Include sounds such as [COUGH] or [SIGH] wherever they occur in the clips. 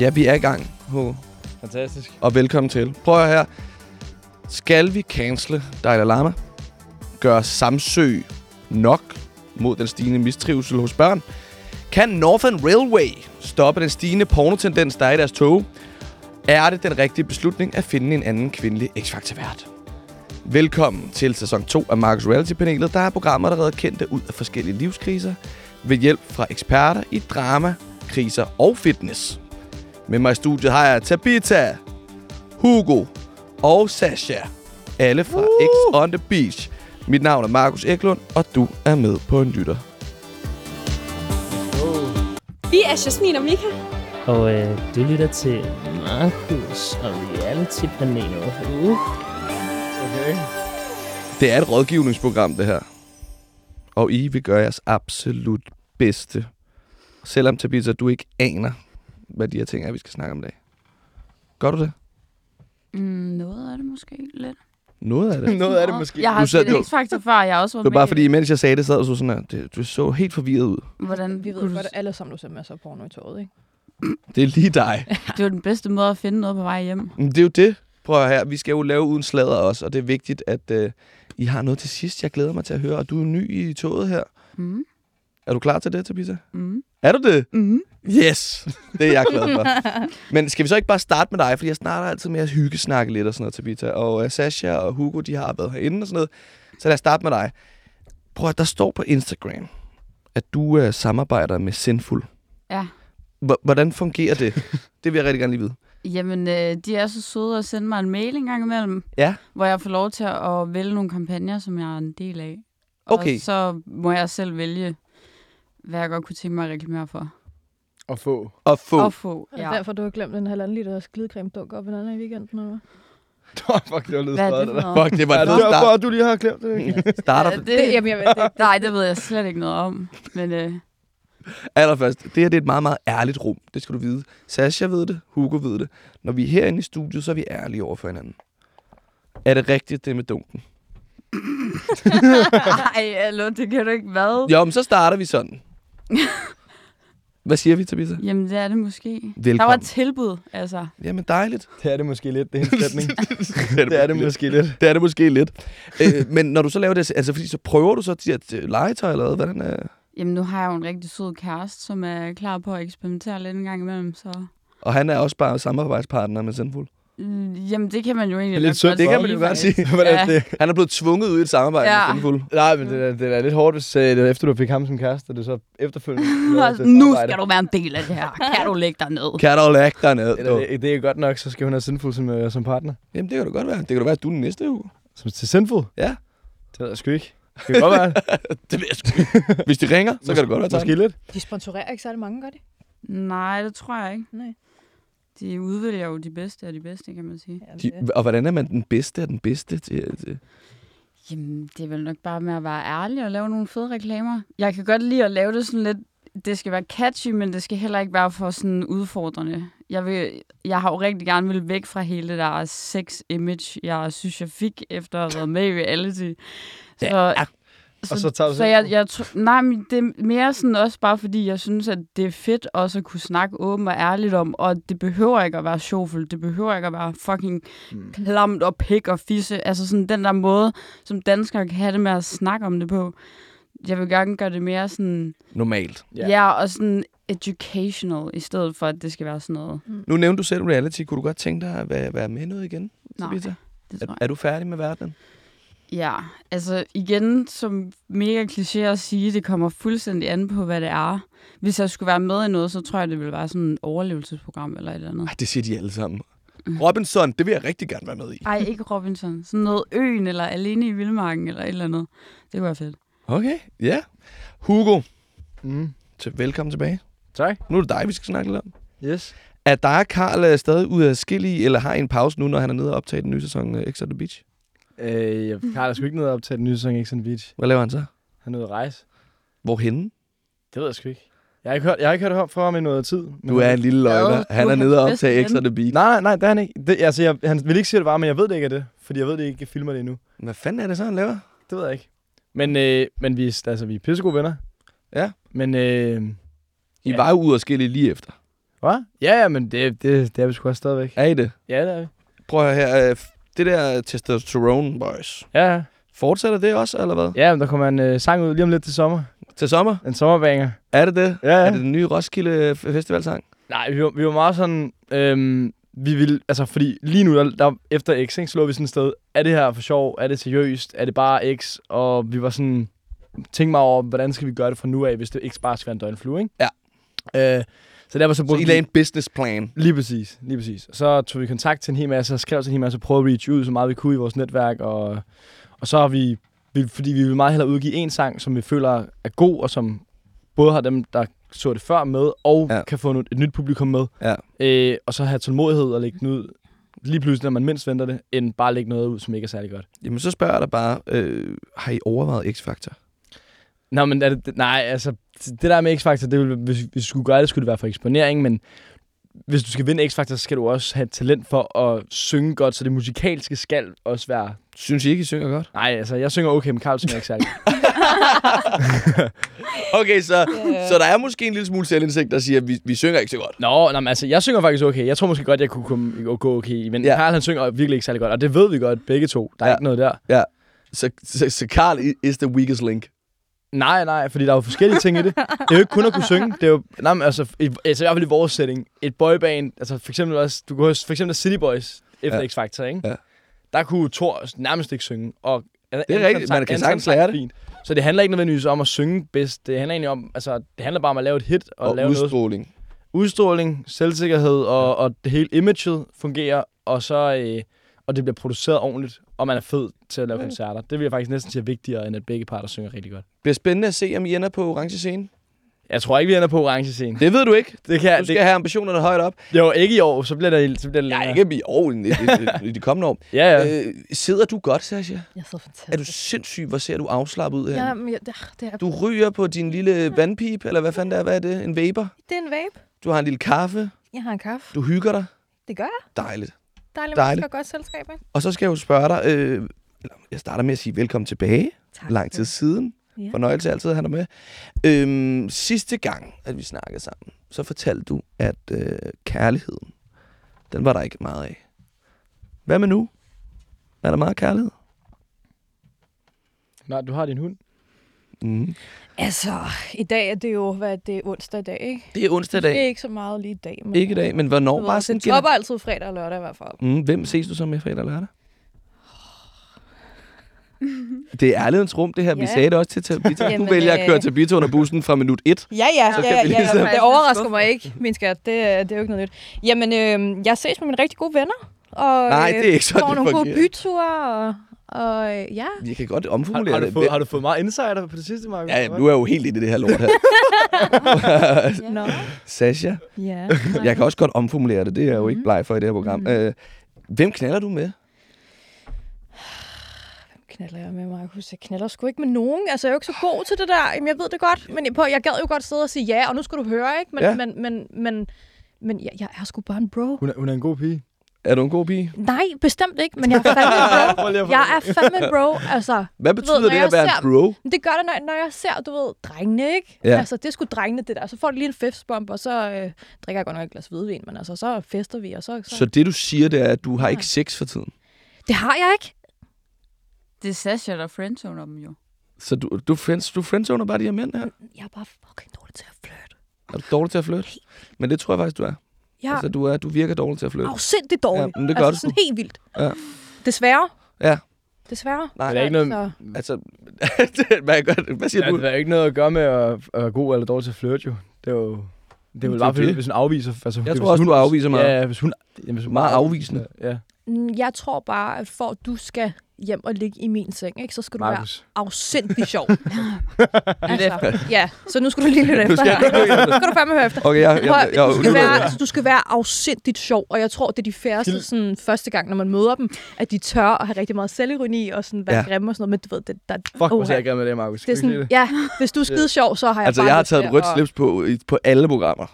Ja, vi er i gang, Hugo. Fantastisk. Og velkommen til. Prøv at her. Skal vi cancele Dalai Lama? Gør Samsø nok mod den stigende mistrivsel hos børn? Kan Northern Railway stoppe den stigende pornotendens, der er i deres tog? Er det den rigtige beslutning at finde en anden kvindelig X-Factor-vært? Velkommen til sæson 2 af Marcus Reality-panelet, der er programmer, der redder kendte ud af forskellige livskriser ved hjælp fra eksperter i drama, kriser og fitness. Med mig i studiet har jeg Tabitha, Hugo og Sasha. Alle fra uh. X on the Beach. Mit navn er Markus Eklund, og du er med på en lytter. Vi er Jasmin og Mika. Og øh, du lytter til Markus og Reality-panelet. Uh. Okay. Det er et rådgivningsprogram, det her. Og I vil gøre jeres absolut bedste. Selvom Tabitha, du ikke aner, hvad de her ting er, vi skal snakke om i dag. Gør du det? Mm, noget af det måske lidt. Noget af det. [LAUGHS] Noget af det måske. Jeg har spillet du- X-Factor før, jeg har også Det været var bare i fordi, mens jeg sagde det, sad du så sådan her. Det, du så helt forvirret ud. Hvordan Vi ved godt, du... at alle sammen, du ser masser af porno i toget, ikke? [CLEARS THROAT] Det er lige dig. [LAUGHS] Det var den bedste måde at finde noget på vej hjem. Men det er jo det. Prøv her. Vi skal jo lave uden sladder også, og det er vigtigt, at øh, I har noget til sidst. Jeg glæder mig til at høre, og du er ny i toget her. Mm. Er du klar til det, Tabitha? Mm. Er du det? Mm. Yes! Det er jeg glad for. [LAUGHS] Men skal vi så ikke bare starte med dig? Fordi jeg starter altid med at hyggesnakke lidt og sådan noget, Tabitha. Og uh, Sasha og Hugo, de har været herinde og sådan noget. Så lad os starte med dig. Prøv at der står på Instagram, at du uh, samarbejder med Sinful. Ja. H- hvordan fungerer det? [LAUGHS] det vil jeg rigtig gerne lige vide. Jamen, øh, de er så søde at sende mig en mail en gang imellem, Ja. hvor jeg får lov til at vælge nogle kampagner, som jeg er en del af. Okay. Og så må jeg selv vælge, hvad jeg godt kunne tænke mig at reklamere for. At få. Og få. Og få, Er det ja. derfor, du har glemt en halvanden liter glidecreme dunk op en anden i weekenden? Eller? hvad? [LAUGHS] Fuck, det var lidt Hvad er det for der. noget? Fuck, det var Ja, et det var start. bare, at du lige har glemt det. Starter Ja, det, Det, jamen, jeg ved det. Nej, det ved jeg slet ikke noget om. Men øh, allerførst. Det her det er et meget, meget ærligt rum. Det skal du vide. Sasha ved det. Hugo ved det. Når vi er herinde i studiet, så er vi ærlige over for hinanden. Er det rigtigt, det med dunken? [LAUGHS] ej, hallo, det kan du ikke hvad? Jo, men så starter vi sådan. [LAUGHS] Hvad siger vi, Tabitha? Jamen, det er det måske. Der var Velkommen. et tilbud, altså. Jamen dejligt. Det er det måske lidt, det er en [LAUGHS] sætning. det det er det [LAUGHS] måske lidt. Det er det måske lidt. øh, men når du så laver det, altså fordi så prøver du så til at øh, legetøj eller hvad? Hvordan er... Jamen, nu har jeg jo en rigtig sød kæreste, som er klar på at eksperimentere lidt en gang imellem, så... Og han er også bare samarbejdspartner med Sinful. Mm, Jamen, det kan man jo egentlig Det er lidt godt det kan man jo godt faktisk. sige. [LAUGHS] Hvordan Ja. det? Han er blevet tvunget ud i et samarbejde Ja. med Sinful. Nej, men det er, det er lidt hårdt, hvis det er efter du fik ham som kæreste, det så efterfølgende... [LAUGHS] det nu samarbejde. skal du være en del af det her. Kan du lægge dig ned? Kan du lægge dig ned? Det, det er godt nok, så skal hun have Sinful som, øh, som partner. Jamen, det kan du godt være. Det kan du være, at du er den næste uge. Som til Sinful? Ja. Det ved jeg sgu ikke. Det kan godt være. [LAUGHS] Det ved jeg sgu. Hvis de ringer, så kan det godt være. Måske lidt. De sponsorerer ikke særlig mange, gør de? Nej, det tror jeg ikke. Nej. De udvælger jo de bedste af de bedste, kan man sige. Ja, det, De, og hvordan er man den bedste af den bedste til, til Jamen, det er vel nok bare med at være ærlig og lave nogle fede reklamer. Jeg kan godt lide at lave det sådan lidt... Det skal være catchy, men det skal heller ikke være for sådan udfordrende. Jeg, vil, jeg har jo rigtig gerne vil væk fra hele det der sex-image, jeg synes, jeg fik efter at have været med i reality. Så, Ja. Så, Og så tager du så jeg, jeg tr- nej, men det er mere sådan også bare fordi, jeg synes, at det er fedt også at kunne snakke åbent og ærligt om, og det behøver ikke at være sjovfuldt, det behøver ikke at være fucking Mm. klamt og pik og fisse. Altså sådan den der måde, som danskere kan have det med at snakke om det på. Jeg vil gerne gøre det mere sådan, normalt? Ja. ja, og sådan educational, i stedet for, at det skal være sådan noget. Nu nævnte du selv reality. Kunne du godt tænke dig at være, være med noget igen? Nej, Tabitha? det Er, tror jeg. er du færdig med verdenen? Ja, altså igen, som mega kliché at sige, det kommer fuldstændig an på, hvad det er. Hvis jeg skulle være med i noget, så tror jeg, det ville være sådan et overlevelsesprogram eller et eller andet. Nej, det siger de alle sammen. Robinson, det vil jeg rigtig gerne være med i. Ej, ikke Robinson. Sådan noget øen eller alene i Vildmarken eller et eller andet. Det kunne være fedt. Okay, ja. Hugo, Mm. til, velkommen tilbage. Tak. Nu er det dig, vi skal snakke lidt om. Yes. Er dig og Karl øh, stadig ude af skille eller har I en pause nu, når han er nede og optage den nye sæson X on the Beach? Øh, jeg [LAUGHS] har sgu ikke noget op til den nye on the Beach. Hvad laver han så? Han er ude at rejse. Hvorhenne? Det ved jeg sgu ikke. Jeg har ikke hørt, jeg har ikke hørt om fra ham i noget tid. Men Du er en lille løgner. Hvad? Han er nede og optage on the Beach. Nej, nej, nej, det er han ikke. Det, altså, jeg, han vil ikke sige, at det var, men jeg ved det ikke er det. Fordi jeg ved det ikke, jeg filmer det endnu. Hvad fanden er det så, han laver? Det ved jeg ikke. Men, øh, men vi, er- altså, vi er pissegode venner. Ja. Men øh, I Ja. var jo ude og skille lige efter. Hvad? Ja, ja, men det, det, det er vi sgu også stadigvæk. Er I det? Ja, det er vi. Prøv at høre her. øh, Det der testosterone boys. Ja. Fortsætter det også, eller hvad? Ja, men der kommer en øh, sang ud lige om lidt til sommer. Til sommer? En sommerbanger. Er det det? Ja. Er det den nye Roskilde Festivalsang? Nej, vi var, vi var meget sådan... Øhm, vi vil, altså fordi lige nu, der, der efter X, ikke, så lå vi sådan et sted, er det her for sjov, er det seriøst, er det bare X, og vi var sådan, tænk mig over, hvordan skal vi gøre det fra nu af, hvis det ikke bare skal være en døgnflue, ikke? Ja. Øh, så derfor så Så I lagde en business plan. Lige præcis, lige præcis. Så tog vi kontakt til en hel masse, og skrev til en hel masse, og prøvede at reach ud så meget vi kunne i vores netværk, og, og så har vi, vi, fordi vi vil meget hellere udgive en sang, som vi føler er god, og som både har dem, der så det før med, og Ja. kan få et nyt publikum med. Ja. Øh, og så have tålmodighed og lægge den ud lige pludselig, når man mindst venter det, end bare lægge noget ud, som ikke er særlig godt. Jamen, så spørger jeg dig bare, øh, har I overvejet X-Factor? Nå, men er det, nej, altså, det der med X-Factor, det vil, hvis, hvis du skulle gøre det, skulle det være for eksponering, men hvis du skal vinde X-Factor, så skal du også have talent for at synge godt, så det musikalske skal også være... Synes I ikke, I synger godt? Nej, altså, jeg synger okay, men Carl synger ikke særlig. [LAUGHS] Okay, så, så der er måske en lille smule selvindsigt, der siger, at vi, vi synger ikke så godt. Nå, nå men altså, jeg synger faktisk okay. Jeg tror måske godt, jeg kunne komme, gå okay, men Ja. ja. Carl han synger virkelig ikke særlig godt, og det ved vi godt begge to. Der er Ja. ja. ikke noget der. Så, så, så Carl i- is the weakest link. Nej, nej, fordi der er jo forskellige ting i det. Det er jo ikke kun at kunne synge. Det er jo, nej, men altså, i, altså i hvert fald i vores setting. Et boyband, altså for eksempel også, du kunne høre for eksempel City Boys efter Ja. ja. X-Factor, ikke? Ja. Der kunne Thor nærmest ikke synge. Og, Det er rigtigt, man kan sagtens lære det. Fint. Så det handler ikke nødvendigvis om at synge bedst. Det handler egentlig om, altså, det handler bare om at lave et hit og, Og, lave noget udstråling. udstråling, selvsikkerhed, og, og det hele imaget fungerer, og så øh, og det bliver produceret ordentligt, og man er fed til at lave Ja. koncerter. Det vil jeg faktisk næsten sige er vigtigere, end at begge parter synger rigtig godt. Det bliver spændende at se, om I ender på orange scene. Jeg tror ikke, vi ender på orange scene. Det ved du ikke. Det kan Du skal det, have ambitionerne højt op. Jo, ikke i år, så bliver det, så bliver det Ja, længere. ikke i år, i, i, i de kommende år. [LAUGHS] Ja, ja. Øh, sidder du godt, Sasha? Jeg så fantastisk. Er du sindssyg? Hvor ser du afslappet ud her? Ja, men jeg, det, det, er, Du ryger på din lille vandpip, eller hvad fanden det er? Hvad er det? En vapor? det er en vape. Du har en lille kaffe. Jeg har en kaffe. Du hygger dig. Det gør jeg. Dejligt. Dejligt, Dejligt. Godt selskab, ikke? Og så skal jeg jo spørge dig, øh, jeg starter med at sige velkommen tilbage. Tak. Lang tid siden. Ja. Fornøjelse altid at have dig med. Øhm, sidste gang, at vi snakkede sammen, så fortalte du, at øh, kærligheden, den var der ikke meget af. Hvad med nu? Er der meget kærlighed? Nej, du har din hund. Mm. Altså, i dag er det jo, hvad det er onsdag i dag, ikke? Det er onsdag i Det er dag. ikke så meget lige i dag. Men, Ikke i dag, men hvornår? Du Bare ved, sådan det topper altid fredag og lørdag i hvert fald. Mm, hvem ses du så med fredag og lørdag? Det er ærlighedens rum, det her. Vi Ja. sagde det også til Tabita. Du vælger at øh, køre Tabita under bussen fra minut 1. Ja, ja, Så ja, ja, vi ligesom- ja. Det er overrasker mig ikke, min skat. Det, er- det er jo ikke noget nyt. Jamen, øh, jeg ses med mine rigtig gode venner. Og, Nej, det er ikke sådan, får nogle gode byture, og, og øh, ja. Vi kan godt Har, omformulere har, du det. fået, har du fået meget insider på det sidste, Markus? Ja, ja, nu er jeg jo helt inde i det her lort her. [LAUGHS] Nå, Sasha, ja. [LAUGHS] jeg kan også godt omformulere det. Det er jeg jo ikke Mhm. bleg for i det her program. Mhm. Øh, hvem knaller du med? knaller jeg med, Markus? Jeg knaller sgu ikke med nogen. Altså, jeg er jo ikke så god til det der. Jamen, jeg ved det godt. Men jeg, på, jeg gad jo godt sidde og sige ja, og nu skal du høre, ikke? Men, ja. men, men, men, men jeg, jeg er sgu bare en bro. Hun er, hun er en god pige. Er du en god pige? Nej, bestemt ikke, men jeg er fandme [LAUGHS] bro. Jeg er fandme bro, altså. Hvad ved, betyder når det at være ser- bro? Det gør det, når, når jeg ser, du ved, drengene, ikke? Ja. Altså, det er sgu drengene, det der. Så får de lige en festbomb, og så øh, drikker jeg godt nok et glas hvidvin, men altså, så fester vi, og så... så... Så det du siger, det er, at du har Ja. ikke sex for tiden. Det har jeg ikke. Det er Sasha, der friendzoner dem jo. Så du, du, friends, du friendzoner bare de her mænd her? Jeg er bare fucking dårlig til at flirte. Er du dårlig til at flytte? Men det tror jeg faktisk, du er. Jeg Altså, du, er, du virker dårlig til at flytte. er afsindigt dårlig. Ja, men det gør altså, du sådan helt vildt. Ja. Desværre. Ja. Desværre. Nej, Men det er ikke noget, Så, [LAUGHS] altså... hvad, gør, hvad siger ja, du? det har ikke noget at gøre med at, at være god eller dårlig til at flirte, jo. Det er jo... Det er er bare, fordi, hvis hun afviser... Altså, Jeg tror også, hun, du afviser meget. Ja, hvis hun... Jamen, hvis hun Meget afvisende. Ja, jeg tror bare, at for at du skal hjem og ligge i min seng, ikke, så skal du være Markus. afsindig sjov. [LAUGHS] altså, ja, så nu skal du lige lytte efter. her. Nu skal du fandme høre efter. Okay, jeg, jeg, jeg, du, skal være, du skal være afsindigt sjov, og jeg tror, det er de færreste sådan, første gang, når man møder dem, at de tør at have rigtig meget selvironi og sådan være Ja. grimme og sådan noget, men du ved, det, der, Fuck, hvor ser jeg gerne med det, Markus. det er sådan, ja, hvis du er skide sjov, så har jeg altså, jeg har taget et rødt slips på, på alle programmer.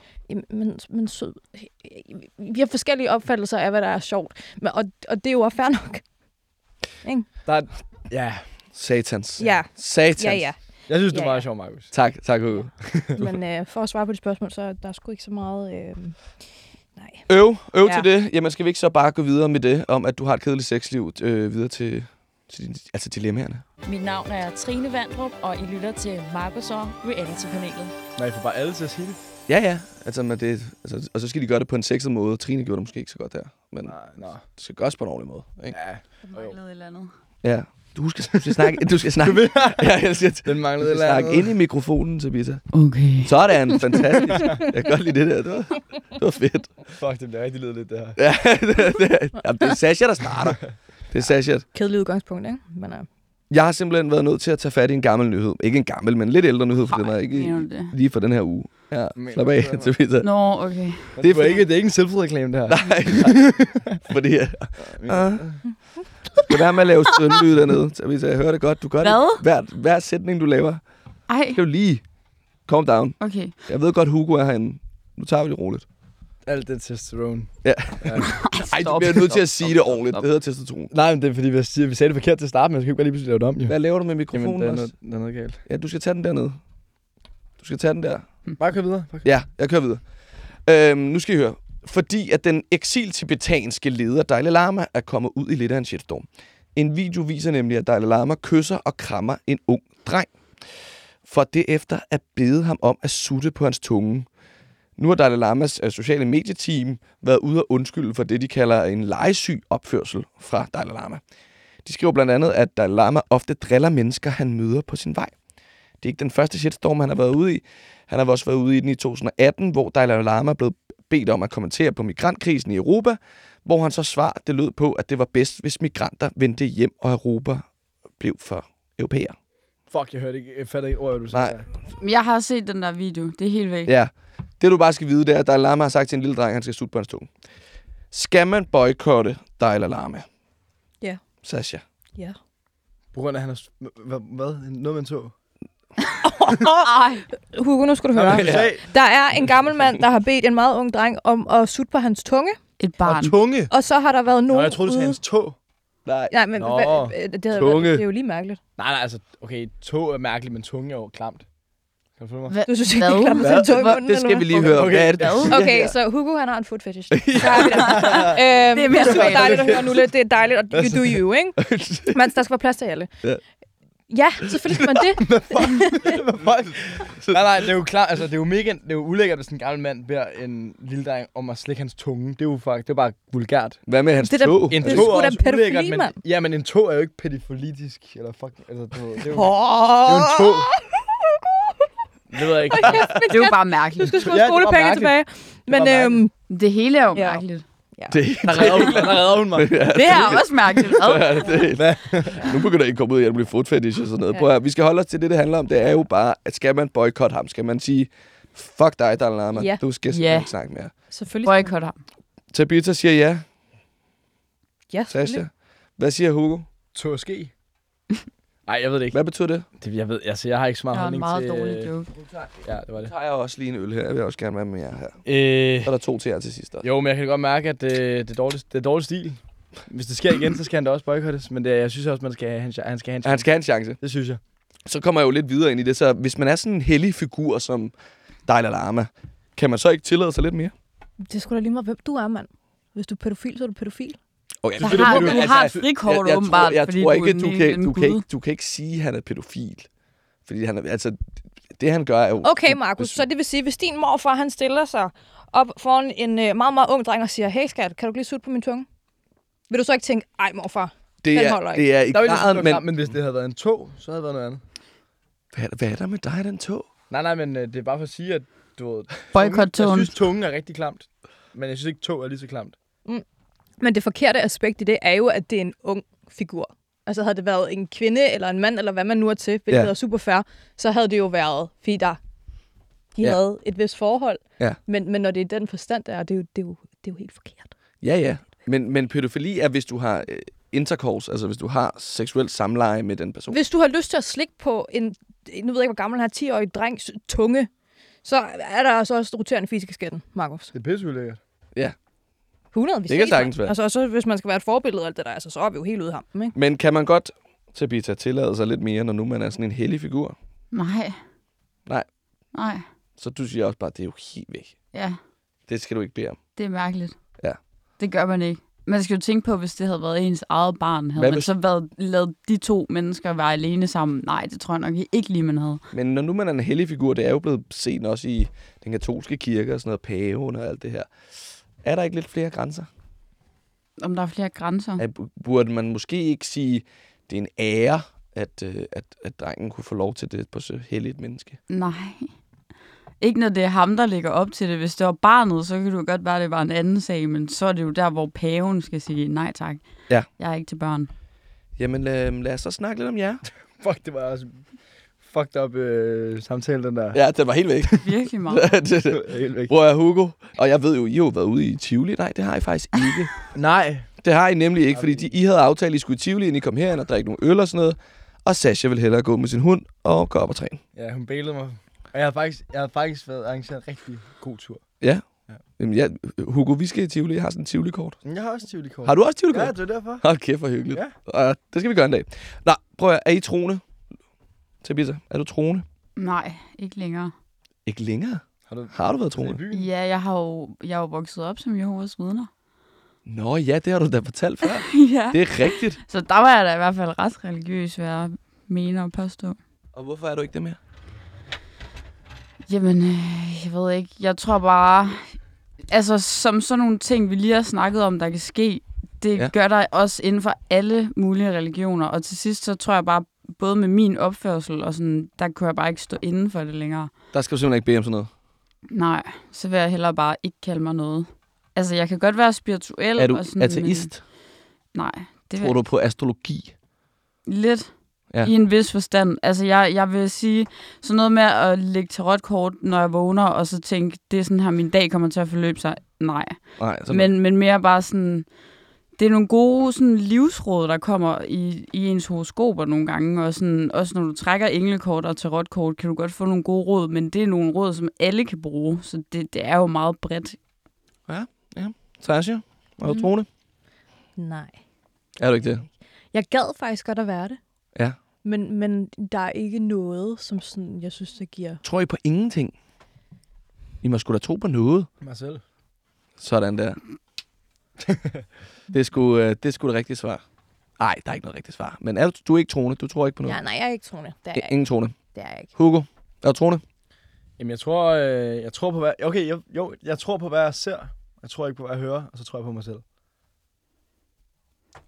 Men, men sød, vi har forskellige opfattelser af, hvad der er sjovt, men, og, og det er jo også fair nok. Der er, ja, Satans. Ja, Satans. ja, ja. Jeg synes, det er Ja, meget ja. sjovt, Markus. Tak, tak Hugo. [LAUGHS] Men øh, for at svare på de spørgsmål, så er der sgu ikke så meget... Øh, nej. Øv, øv Ja. til det. Jamen, skal vi ikke så bare gå videre med det, om at du har et kedeligt sexliv, øh, videre til, til din, altså dilemmaerne? Mit navn er Trine Vandrup, og I lytter til Markus og Reality-panelet. Nej, I får bare alle til at sige det. Ja, ja. Altså, men det, altså, og så skal de gøre det på en sexet måde. Trine gjorde det måske ikke så godt der. Men Nej, nej. det skal gøres på en ordentlig måde. Ikke? Ja, Der manglede et eller andet. Ja. Du skal, du skal snakke. Du skal snakke. ja, jeg siger, den du manglede skal et eller snakke andet. ind i mikrofonen, Tabitha. Okay. Sådan, fantastisk. Jeg kan godt lide det der. Det var, det var fedt. Fuck, det bliver rigtig lidt det her. Ja, [LAUGHS] det, det, jamen, det er Sasha, der starter. Det er Sasha. Kedelig udgangspunkt, ikke? Men, øh, Jeg har simpelthen været nødt til at tage fat i en gammel nyhed. Ikke en gammel, men en lidt ældre nyhed, for den er ikke Mener du det? lige for den her uge. Ja, Men- slap af, Tabitha. Nå, okay. Det Det er, er for- ikke, det er ikke en selvreklame, det her. Nej, nej. Fordi... Uh, skal være med at lave sønlyd dernede. Tabitha, jeg hører det godt. Du gør Hvad? det. Hver, hver sætning, du laver. Ej, Skal du lige... Calm down. okay. Jeg ved godt, Hugo er herinde. Nu tager vi det roligt. Alt det testosteron. Ja. ja. [LAUGHS] Ej, du bliver nødt til at sige det ordentligt. stop. Det hedder testosteron. Nej, men det er fordi, vi, siger, vi sagde det forkert til at starte, men jeg skal ikke bare lige pludselig lave det om, jo. Hvad laver du med Jamen, mikrofonen der er, også? noget, der er noget galt. Ja, du skal tage den dernede. Du skal tage den der. Bare kør videre. Bare kør. Ja, jeg kører videre. Øhm, nu skal I høre. Fordi at den eksil-tibetanske leder Dalai Lama er kommet ud i lidt af en shitstorm. En video viser nemlig, at Dalai Lama kysser og krammer en ung dreng. For derefter at bede ham om at sutte på hans tunge. Nu har Dalai Lamas øh, sociale medieteam været ude og undskylde for det, de kalder en legesyg opførsel fra Dalai Lama. De skriver blandt andet, at Dalai Lama ofte driller mennesker, han møder på sin vej. Det er ikke den første shitstorm, han har været ude i. Han har også været ude i den i 2018, hvor Dalai Lama blev bedt om at kommentere på migrantkrisen i Europa, hvor han så svar, det lød på, at det var bedst, hvis migranter vendte hjem, og Europa blev for europæer. Fuck, jeg hørte ikke, jeg fatter ikke ord, hvad du Nej. sagde. Men Jeg har set den der video. Det er helt væk. Ja, det du bare skal vide, det er, at Dalai Lama har sagt til en lille dreng, at han skal sutte på hans tunge. Skal man boykotte Dalai Lama? Ja. Sasha. ja. På grund af, at han har... Hvad? Noget med en tog? [LAUGHS] Ej. Hugo, nu skal du høre. Sagde? Der er en gammel mand, der har bedt en meget ung dreng om at sutte på hans tunge. Et Og barn. tunge. Og så har der været Nå, nogen jeg troede, du sagde ude- hans tog. Nej. Nej, men Nå, hva, det, havde, tunge. det er jo lige mærkeligt. Nej, nej, altså, okay, tog er mærkeligt, men tunge er jo klamt. Kan du følge mig? Hvad? Du synes ikke, det er klart, at tog i munden, Det skal vi lige høre. okay. Hvad er det, du Hvad? siger Okay, så Hugo, han har en food fetish. Så har vi det. øhm, Det er mere super svagt. dejligt at høre nu lidt. Det er dejligt, og you do you, ikke? [LAUGHS] Men der skal være plads til alle. Ja. Ja, selvfølgelig skal man det. [LAUGHS] nej, nej, det er jo klart, altså, det er jo mega, det er jo ulækkert, hvis en gammel mand beder en lille dreng om at slikke hans tunge. Det er jo faktisk, det er bare vulgært. Hvad med hans Det der- tog? En Det er tog sgu da også pædofili, ulækkert, men, mand. ja, men en tog er jo ikke pædofilitisk, eller fuck, altså, du ved, det er jo, det er jo en tog. Det ved jeg ikke. [LAUGHS] Det er jo bare Du mærkeligt. skal sgu Ja, det tilbage. Men var øhm, Det hele er jo Ja. mærkeligt. Det, [LAUGHS] Der redder hun, der redder hun mig. [LAUGHS] Det her er også mærkeligt. Ja, det, nu begynder I at komme ud i at blive food fetish og sådan noget. Ja. Prøv at, vi skal holde os til det, det handler om. Det er jo bare, at skal man boykotte ham? Skal man sige, fuck dig, Dalai Lama. Ja. Du skal Ja. ikke snakke mere. selvfølgelig. Boykot ham. Tabitha siger ja. Ja, Sasha. selvfølgelig. Hvad siger Hugo? Tog og ske. Nej, jeg ved det ikke. Hvad betyder det? Det, jeg ved, altså, jeg har ikke så meget Det var en holdning meget til... dårlig joke. Ja, det var det. Så tager jeg også lige en øl her. Jeg vil også gerne være med jer her. Øh, Så er der to til jer til sidst også. jo, men jeg kan godt mærke, at det, det, er dårlig, det er dårlig stil. Hvis det sker igen, så skal han da også boykottes. Men det, jeg synes også, man skal have, han, han skal have en Han skal have en chance. Det synes jeg. Så kommer jeg jo lidt videre ind i det. Så hvis man er sådan en hellig figur som Dalai Lama, kan man så ikke tillade sig lidt mere? Det er sgu da lige meget, hvem du er, mand. Hvis du er pædofil, så er du pædofil. Okay, Så det er har, du du- har et altså, frikort jeg, jeg åbenbart, tror, jeg fordi tror du ikke, du ene- kan, du, kan ikke, du kan ikke sige, at han er pædofil. Fordi han er, altså, det han gør er jo... Okay, Markus, så det vil sige, hvis din morfar han stiller sig op foran en øh, meget, meget ung dreng og siger, hey skat, kan du lige sutte på min tunge? Vil du så ikke tænke, ej morfar, det den er, holder ikke. det er i Der vil jeg graden, men... men... Klart, men hvis det havde været en tog, så havde det været noget andet. Hvad, hvad er der med dig, den tog? Nej, nej, men øh, det er bare for at sige, at du ved... Boykot Jeg synes, tungen er rigtig klamt. Men jeg synes ikke, tog er lige så klamt. Men det forkerte aspekt i det er jo, at det er en ung figur. Altså havde det været en kvinde eller en mand, eller hvad man nu er til, hvilket Ja. er super fair, så havde det jo været, fordi der, de Ja. ja. havde et vist forhold. Ja. Men, men når det er den forstand, der er, det er jo, det er jo, det er jo helt forkert. Ja, ja. Men, men pædofili er, hvis du har øh, intercourse, altså hvis du har seksuelt samleje med den person. Hvis du har lyst til at slikke på en, nu ved jeg ikke, hvor gammel han er, 10-årig drengs tunge, så er der altså også roterende fysik i skatten, Markus. Det er pisseulækkert. 100, vi Det kan sagtens være. Altså, og så, hvis man skal være et forbillede og alt det der, altså, så er vi jo helt ude af ham, ikke? Men kan man godt, Tabitha, tillade sig lidt mere, når nu man er sådan en hellig figur? Nej. Nej. Nej. Så du siger også bare, at det er jo helt væk. Ja, Det skal du ikke bede om. det er mærkeligt. Ja. Det gør man ikke. Man skal jo tænke på, hvis det havde været ens eget barn, havde Hvad man hvis- så været, lavet de to mennesker være alene sammen? Nej, det tror jeg nok ikke lige, man havde. Men når nu man er en hellig figur, det er jo blevet set også i den katolske kirke og sådan noget, paven og alt det her. Er der ikke lidt flere grænser? Om der er flere grænser. At, burde man måske ikke sige, det er en ære, at, øh, at, at drengen kunne få lov til det på så helligt menneske? Nej. Ikke når det er ham, der ligger op til det. Hvis det var barnet, så kan jo godt være, at det var en anden sag, men så er det jo der, hvor paven skal sige nej tak. Ja. Jeg er ikke til børn. Jamen lad, lad os så snakke lidt om jer. Fuck, det var også fucked up øh, samtale, den der. Ja, det var helt væk. [LAUGHS] Virkelig meget. [LAUGHS] det, det. Helt væk. Hvor er Hugo? Og jeg ved jo, I har jo været ude i Tivoli. Nej, det har I faktisk ikke. [LAUGHS] Nej. Det har I nemlig ikke, fordi de, I havde aftalt, at I skulle i Tivoli, inden I kom herind og drikke nogle øl og sådan noget. Og Sasha vil hellere gå med sin hund og gå op og træne. Ja, hun bailede mig. Og jeg havde faktisk, jeg havde faktisk været arrangeret en rigtig god tur. Ja. Ja. Jamen, ja, Hugo, vi skal i Tivoli. Jeg har sådan en Tivoli-kort. Jeg har også tivoli kort. Har du også Tivoli-kort? Ja, det er derfor. Hold kæft, hvor hyggeligt. Ja. Og det skal vi gøre en dag. Nå, prøv at, er I troende? Tabitha, er du troende? Nej, ikke længere. Ikke længere. Har du, Har du været i troende? byen? Ja, jeg har jo, jeg jo vokset op som Jehovas vidner. Nå ja, det har du da fortalt før. [LAUGHS] ja. Det er rigtigt. Så der var jeg da i hvert fald ret religiøs, hvad jeg mener og påstå. Og hvorfor er du ikke det mere? Jamen, øh, jeg ved ikke. Jeg tror bare... Altså, som sådan nogle ting, vi lige har snakket om, der kan ske, det Ja. ja. gør der også inden for alle mulige religioner. Og til sidst, så tror jeg bare, både med min opførsel og sådan, der kunne jeg bare ikke stå inden for det længere. Der skal du simpelthen ikke bede om sådan noget. Nej, så vil jeg hellere bare ikke kalde mig noget. Altså, jeg kan godt være spirituel. Er du og sådan, ateist? Men, nej, det Tror du på astrologi? lidt. Ja. Ja. I en vis forstand. Altså, jeg, jeg vil sige, sådan noget med at lægge tarotkort, når jeg vågner, og så tænke, det er sådan her, min dag kommer til at forløbe sig. Nej. Nej, sådan Men, men mere bare sådan, det er nogle gode sådan, livsråd, der kommer i, i ens horoskoper nogle gange, og sådan, også når du trækker englekort og tarotkort, kan du godt få nogle gode råd, men det er nogle råd, som alle kan bruge, så det, det er jo meget bredt. Sasha, er du Mm. troende? Nej. Er du ikke det? Jeg gad faktisk godt at være det. Ja. Men, men der er ikke noget, som sådan, jeg synes, det giver... Tror I på ingenting? I må sgu da tro på noget. Mig selv. Sådan der. [LAUGHS] det, er sgu, øh, det er sgu det rigtige svar. Nej, der er ikke noget rigtigt svar. Men er du, du er ikke troende? Du tror ikke på noget? Ja, nej, jeg er ikke troende. Det er jeg ikke. Ingen troende. Det er jeg ikke. Hugo, er du troende? Jamen, jeg tror, øh, jeg tror på, hvad... Okay, jeg, jo, jeg tror på, hvad jeg ser. Jeg tror ikke på, hvad jeg hører, og så tror jeg på mig selv.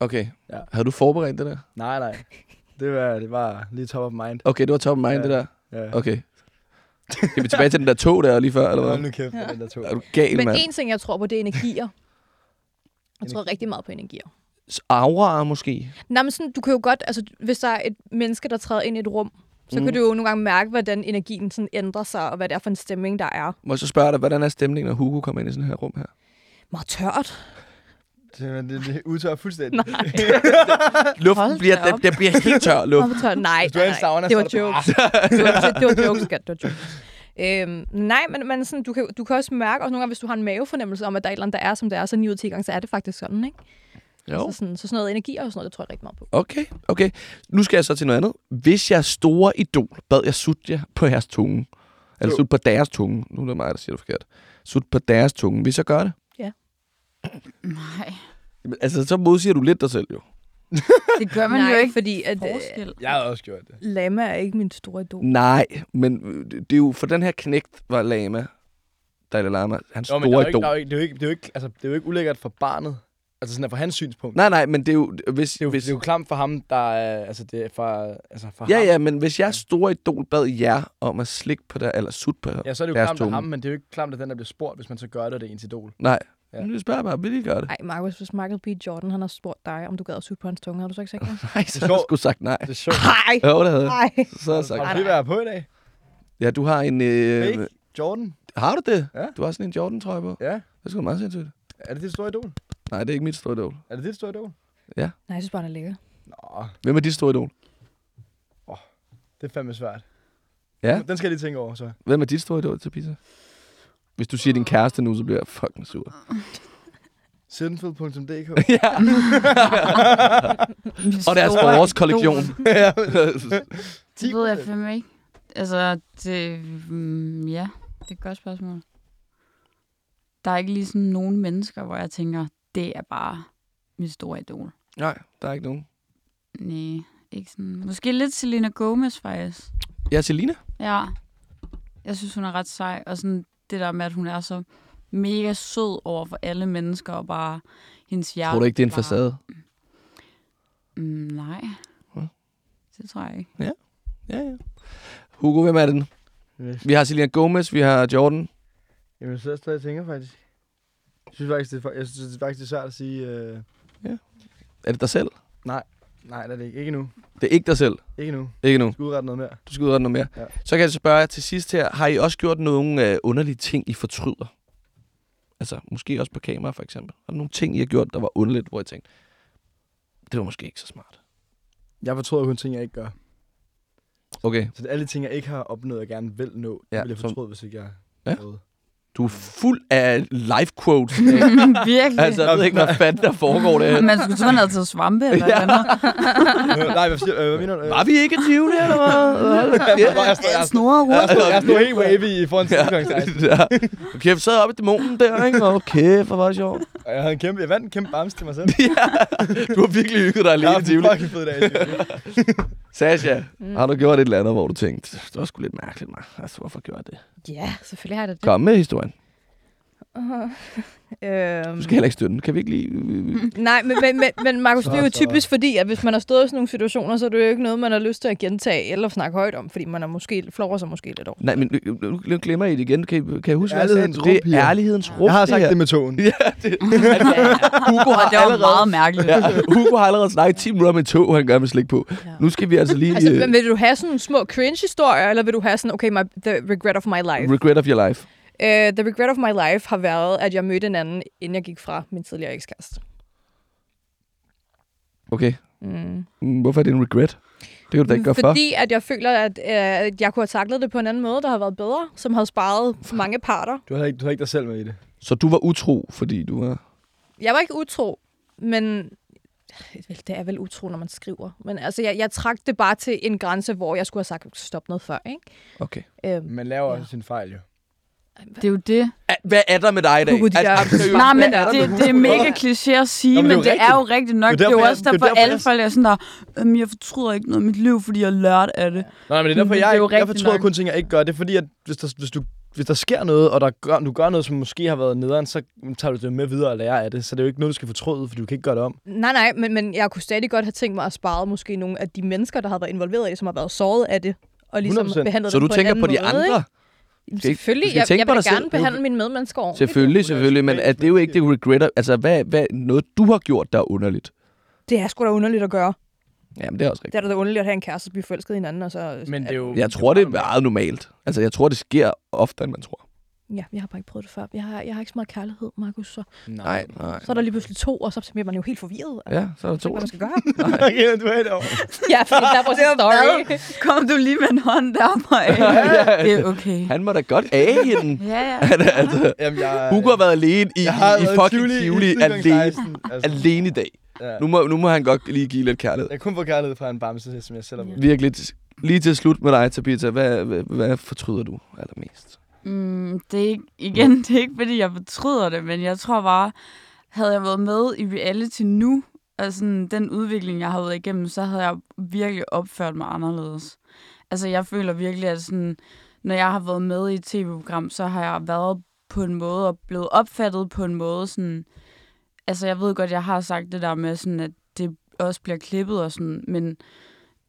Okay. Ja. Havde du forberedt det der? Nej, nej. Det var, det var lige top of mind. Okay, det var top of mind, Ja. det der. Ja. Okay. Skal vi tilbage til den der tog der lige før, [LAUGHS] eller hvad? nu kæft, Ja. ja. den der tog. Er du gal, Men mand? en ting, jeg tror på, det er energier. Jeg tror rigtig meget på energier. Aura måske? Nej, men sådan, du kan jo godt, altså hvis der er et menneske, der træder ind i et rum, så Mm. kan du jo nogle gange mærke, hvordan energien sådan ændrer sig, og hvad det er for en stemning, der er. Må jeg så spørge dig, hvordan er stemningen, når Hugo kommer ind i sådan her rum her? Meget tørt. Det, det, det udtør fuldstændig. Nej, [LAUGHS] Luften bliver, op. den bliver helt tør, luft. Nej, nej, nej. det var så det jokes. det, var, det var jokes, skat. Det var jokes. Øhm, nej, men, men sådan, du, kan, du kan også mærke, også nogle gange, hvis du har en mavefornemmelse om, at der er et eller andet, der er, som det er, så 9 ud af 10 gange, så er det faktisk sådan, ikke? Jo. Så, sådan, så sådan noget energi og sådan noget, det tror jeg rigtig meget på. Okay, okay. Nu skal jeg så til noget andet. Hvis jeg store idol bad jeg sut jer på jeres tunge. Eller sut på deres tunge. Nu er det mig, der siger det forkert. Sut på deres tunge. Hvis jeg gør det? Nej, Jamen, Altså, så modsiger du lidt dig selv jo. Det gør man nej, jo ikke. fordi at, øh, Forskel. Jeg har også gjort det. Lama er ikke min store idol. Nej, men øh, det er jo for den her knægt var Lama, Dalai Lama, hans Jo, store ikke, idol. der er jo ikke, det, er jo ikke, det, er jo ikke, altså, det er jo ikke ulækkert for barnet. Altså sådan fra hans synspunkt. Nej, nej, men det er jo... Hvis, Det er, jo, hvis, det er jo klamt for ham, der er, altså det er for, altså for ja, ham. ja, men hvis jeg store idol bad jer om at slikke på der, eller sut på Ja, så er det jo klamt af tunge. ham, men det er jo ikke klamt af den, der bliver spurgt, hvis man så gør det, og det er ens idol. Nej, Ja. ja. nu spørger bare, vil I gøre det? Ej, Marcus, hvis Michael B. Jordan han har spurgt dig, om du gad at sutte på hans tunge, har du så ikke sagt det? Nej, så har jeg sgu sagt nej. Det er sjovt. Nej! Jo, det havde jeg. Nej! Så har jeg sagt Har Nej, du det nej. været på i dag? Ja, du har en... Øh, Fake? Jordan? har du det? Ja. Du har sådan en Jordan-trøje på. Ja. Det er sgu meget sindssygt. Er det dit store idol? Nej, det er ikke mit store idol. Er det dit store idol? Nej, jeg synes bare, han er lækker. Nå, Hvem er dit store idol? det er fandme svært. Ja. Den skal jeg lige tænke over, så. Hvem er dit store idol til pizza? Hvis du siger din kæreste nu, så bliver jeg fucking sur. [LAUGHS] Sinful.dk [LAUGHS] ja. Og deres årskollektion. [LAUGHS] ja. Det ved jeg fandme ikke. Altså, det, mm, ja, det er et godt spørgsmål. Der er ikke lige sådan nogen mennesker, hvor jeg tænker, det er bare mit store idol. Nej, der er ikke nogen. Nej, ikke sådan. Måske lidt Selena Gomez, faktisk. Ja, Selina. Ja. Jeg synes, hun er ret sej. Og sådan det der med, at hun er så mega sød over for alle mennesker, og bare hendes hjerte. Tror du ikke, det er en bare- facade? Mm, nej. Hvad? Det tror jeg ikke. Ja, ja. Hugo, hvem er det? Vi har Selena Gomez, vi har Jordan. Jamen, jeg sidder stadig og tænker faktisk. Jeg synes faktisk, det er, jeg synes, det er faktisk det er svært at sige... Øh... Er det dig selv? Nej, det er det ikke. Ikke nu. Det er ikke dig selv. Ikke nu. Ikke nu. Jeg skal udrette noget mere. Du skal udrette noget mere. Ja. Så kan jeg spørge jer til sidst her. Har I også gjort nogle øh, underlige ting, I fortryder? Altså, måske også på kamera, for eksempel. Er der nogle ting, I har gjort, der var underligt, hvor I tænkte, det var måske ikke så smart? Jeg fortryder kun ting, jeg ikke gør. Okay, Så det er alle de ting, jeg ikke har opnået, jeg gerne vil nå. Ja, Ja, vil jeg som- fortryde, hvis ikke jeg Ja. nåede. Du er fuld af life quotes. [LAUGHS] Virkelig. altså, jeg ved ikke, hvad fanden der foregår der. Man skulle tro, havde taget svampe eller ja. noget. Øh, Nej, hvad, siger, øh, hvad mener du? Var vi ikke i Tivoli, eller hvad? Jeg, jeg, jeg, jeg, Snore jeg, jeg, jeg stod helt wavy i foran Ja, tilgangsrejsen. ja. Kæft, sad oppe i dæmonen der, ikke? Kæft, hvor var det sjovt. Jeg, havde en kæmpe, jeg vandt en kæmpe bams til mig selv. [LAUGHS] Du har virkelig hygget dig Jeg alene har i Tivoli. fucking fed dag i Tivoli. [LAUGHS] Sasha, har du gjort et eller andet, hvor du tænkte, det var sgu lidt mærkeligt, man. Altså, hvorfor gjorde jeg det? Ja, selvfølgelig har jeg det. Kom med historien. [LAUGHS] Øhm, Du skal heller ikke støtte den. Kan vi ikke lige... Nej, men, men, men, men Markus, det er jo typisk fordi, at hvis man har stået i sådan nogle situationer, så er det jo ikke noget, man har lyst til at gentage eller snakke højt om, fordi man er måske flår sig måske lidt over. Nej, men nu, nu, nu glemmer I det igen. Kan I, kan I huske, hvad jeg sagde? Ærlighedens rum, Det er ærlighedens rum, Jeg har sagt her. det med togen. [LAUGHS] Ja, det, [LAUGHS] Hugo har Det var allerede... meget mærkeligt. Ja, Hugo har allerede snakket 10 minutter med tog, han gør med slik på. Ja. Nu skal vi altså lige... Altså, øh, men vil du have sådan nogle små cringe-historier, eller vil du have sådan, okay, my, the regret of my life? regret of your life. Uh, the regret of my life har været, at jeg mødte en anden, inden jeg gik fra min tidligere ekskæreste. Okay. Mm. Mm, Hvorfor er det en regret? Det kan du da ikke gøre for. Fordi at jeg føler, at, uh, at jeg kunne have taklet det på en anden måde, der har været bedre, som havde sparet for mange parter. Du har ikke, du har ikke dig selv med i det. Så du var utro, fordi du var... Jeg var ikke utro, men Vel, det er vel utro, når man skriver. Men altså, jeg, jeg trak det bare til en grænse, hvor jeg skulle have sagt stop noget før, ikke? Okay. Øhm, Man laver Ja. også sin fejl, jo. Det er jo det. Hvad er der med dig i dag? Altså, seriøst, Nej, men er det, det er mega kliché at sige, Nå, men men det er det jo er jo rigtigt nok. Det Det er jo også jeg- det er derfor, derfor, alle jeg- folk er sådan der, øhm, jeg fortryder ikke noget af mit liv, fordi jeg lærte af det. Nej, men det er derfor, jeg, det er jo jeg rigtigt fortryder kun ting, jeg ikke gør. Det er fordi, at hvis der, hvis du hvis der sker noget, og der gør, du gør noget, som måske har været nederen, så tager du det med videre og lærer af det. Så det er jo ikke noget, du skal fortryde, for du kan ikke gøre det om. nej, nej, men, men jeg kunne stadig godt have tænkt mig at spare måske nogle af de mennesker, der har været involveret i det, som har været såret af det. Og ligesom 100%. behandlet Så dem du på tænker en på de måde, andre? Ikke? Selvfølgelig. Jeg, jeg vil dig selv. gerne behandle mine medmennesker ordentligt. Selvfølgelig, selvfølgelig, men at det er jo ikke det regretter. Altså, hvad, hvad noget du har gjort, der er underligt? Det er sgu da underligt at gøre. Jamen, det er også rigtigt. Det er da underligt at have en kæreste og blive forelsket i hinanden, og så... Men det er jo... Jeg tror, det er meget normalt. Altså, jeg tror, det sker oftere, end man tror. Ja, jeg har bare ikke prøvet det før. Jeg har, jeg har ikke så meget kærlighed, Markus. Så, Nej, nej. så er der lige pludselig to, og så bliver man jo helt forvirret. Ja, så er der to. hvad man skal gøre. [LAUGHS] [LAUGHS] Okay, du er derovre. [LAUGHS] ja, fordi der var sådan en story. Kom du lige med en hånd der på Det er okay. Han må da godt af hende. Ja, ja. altså, Jamen, jeg, Hugo har været alene i, i, i fucking i Tivoli alene. Altså, alene i dag. ja. Nu må, nu må han godt lige give lidt kærlighed. Jeg kun får kærlighed fra en bamse, som jeg selv har Ja. Virkelig. Lige til slut med dig, Tabitha. Hvad, hvad, hvad fortryder du allermest? Mm, det er ikke, igen, [LAUGHS] det er ikke, fordi jeg fortryder det, men jeg tror bare, havde jeg været med i reality nu, altså den udvikling, jeg har været igennem, så havde jeg virkelig opført mig anderledes. Altså, jeg føler virkelig, at sådan, når jeg har været med i et tv-program, så har jeg været på en måde og blevet opfattet på en måde, sådan, altså, jeg ved godt, jeg har sagt det der med, sådan, at det også bliver klippet og sådan, men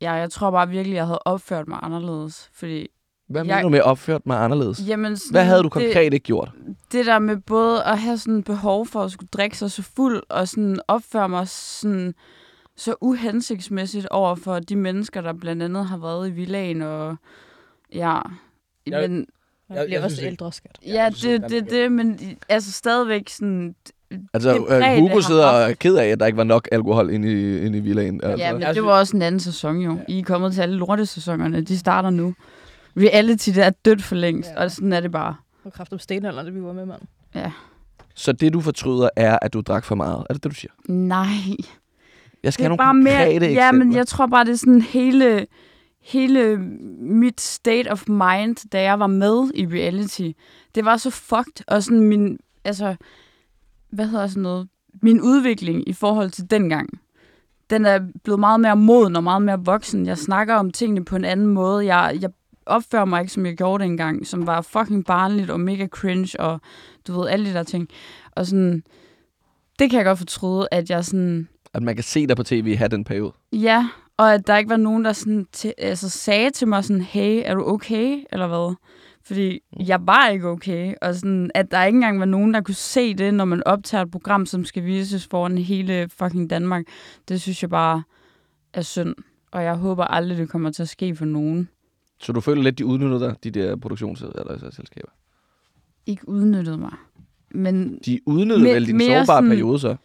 ja, jeg tror bare virkelig, jeg havde opført mig anderledes, fordi hvad Jeg- mener du med opført mig anderledes? Jamen, sådan, Hvad havde du det- konkret ikke gjort? det der med både at have sådan behov for at skulle drikke sig så fuld, og sådan opføre mig sådan så uhensigtsmæssigt over for de mennesker, der blandt andet har været i villagen, og ja, Jeg- men, Jeg Jeg- bliver jeg også synes ældre, skat. ja, jeg det det er det, det, men altså stadigvæk sådan, Altså, det præg, øh, det Hugo sidder og er ked af, at der ikke var nok alkohol inde i, inde i villaen. Altså. ja, men det var også en anden sæson jo. I er kommet til alle lortesæsonerne, de starter nu. Reality, det er dødt for længst, Ja. og sådan er det bare. Og kraft om stenalderen, det vi var med, mand. Så det, du fortryder, er, at du drak for meget. Er det det, du siger? Nej, Jeg skal det have er nogle bare mere, ja, men jeg tror bare, det er sådan hele, hele mit state of mind, da jeg var med i reality, det var så fucked. Og sådan min, altså, hvad hedder sådan noget? Min udvikling i forhold til dengang, den er blevet meget mere moden og meget mere voksen. Jeg snakker om tingene på en anden måde. Jeg, jeg opfører mig ikke, som jeg gjorde det engang, som var fucking barnligt og mega cringe, og du ved, alle de der ting. Og sådan, det kan jeg godt fortryde, at jeg sådan, At man kan se dig på tv have den periode. ja, og at der ikke var nogen, der sådan altså sagde til mig sådan, hey, er du okay, eller hvad? Fordi jeg var ikke okay, og sådan, at der ikke engang var nogen, der kunne se det, når man optager et program, som skal vises foran hele fucking Danmark. Det synes jeg bare er synd, og jeg håber aldrig, det kommer til at ske for nogen. Så du føler lidt, de udnytter dig, de der produktionsselskaber? Ikke udnyttet mig. Men De udnytter Me- vel din sårbare sådan- periode så?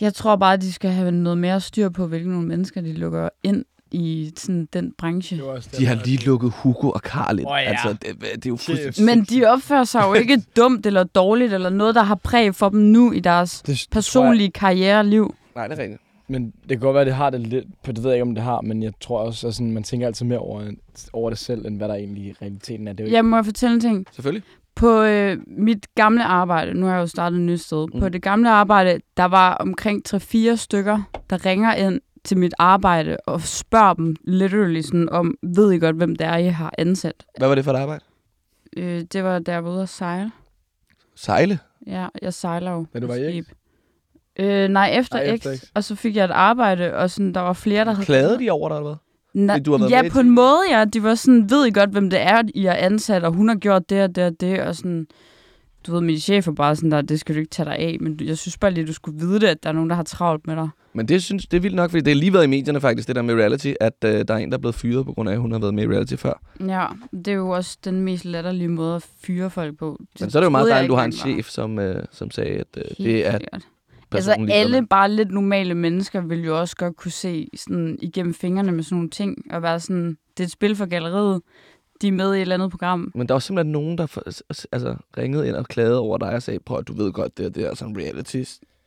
jeg tror bare, at de skal have noget mere styr på, hvilke nogle mennesker de lukker ind i sådan den branche. Det De har lige lukket Hugo og Karl ind. Åh, ja. Altså, det, det er jo fuldstændig... Men de opfører sig jo ikke [LAUGHS] dumt eller dårligt, eller noget, der har præg for dem nu i deres det, personlige karriereliv. Nej, det er rigtigt. Men det kan godt være, at det har det lidt, på det ved jeg ikke, om det har, men jeg tror også, at sådan, man tænker altid mere over, over det selv, end hvad der egentlig i realiteten er. Det er ikke, Jeg må jeg fortælle en ting. Selvfølgelig. På øh, mit gamle arbejde, nu har jeg jo startet et nyt sted, Mm. på det gamle arbejde, der var omkring 3-4 stykker, der ringer ind til mit arbejde og spørger dem literally sådan om, ved I godt, hvem det er, I har ansat? Hvad var det for et arbejde? Øh, det var, da jeg var ude at sejle. Sejle? Ja, jeg sejler jo. Da du var i skib. Øh, nej, efter, Nej, efter X. X. Og så fik jeg et arbejde, og sådan, der var flere, der havde... Klagede de over dig, eller hvad? Na- du har været ja, med på en måde, ja. De var sådan, ved I godt, hvem det er, I har ansat, og hun har gjort det og det og det, og sådan... Du ved, min chef er bare sådan der, det skal du ikke tage dig af, men jeg synes bare lige, du skulle vide det, at der er nogen, der har travlt med dig. Men det, synes, det er vildt nok, fordi det har lige været i medierne faktisk, det der med reality, at øh, der er en, der er blevet fyret på grund af, at hun har været med i reality før. Ja, det er jo også den mest latterlige måde at fyre folk på. Men så er det jo meget dejligt, at du har en var. chef, som, øh, som sagde, at øh, Helt det er sikkert. Altså personligt. alle bare lidt normale mennesker vil jo også godt kunne se sådan, igennem fingrene med sådan nogle ting, og være sådan, det er et spil for galleriet, de er med i et eller andet program. Men der var simpelthen nogen, der for, altså, ringede ind og klagede over dig og sagde, prøv at du ved godt, det, er- det er sådan reality,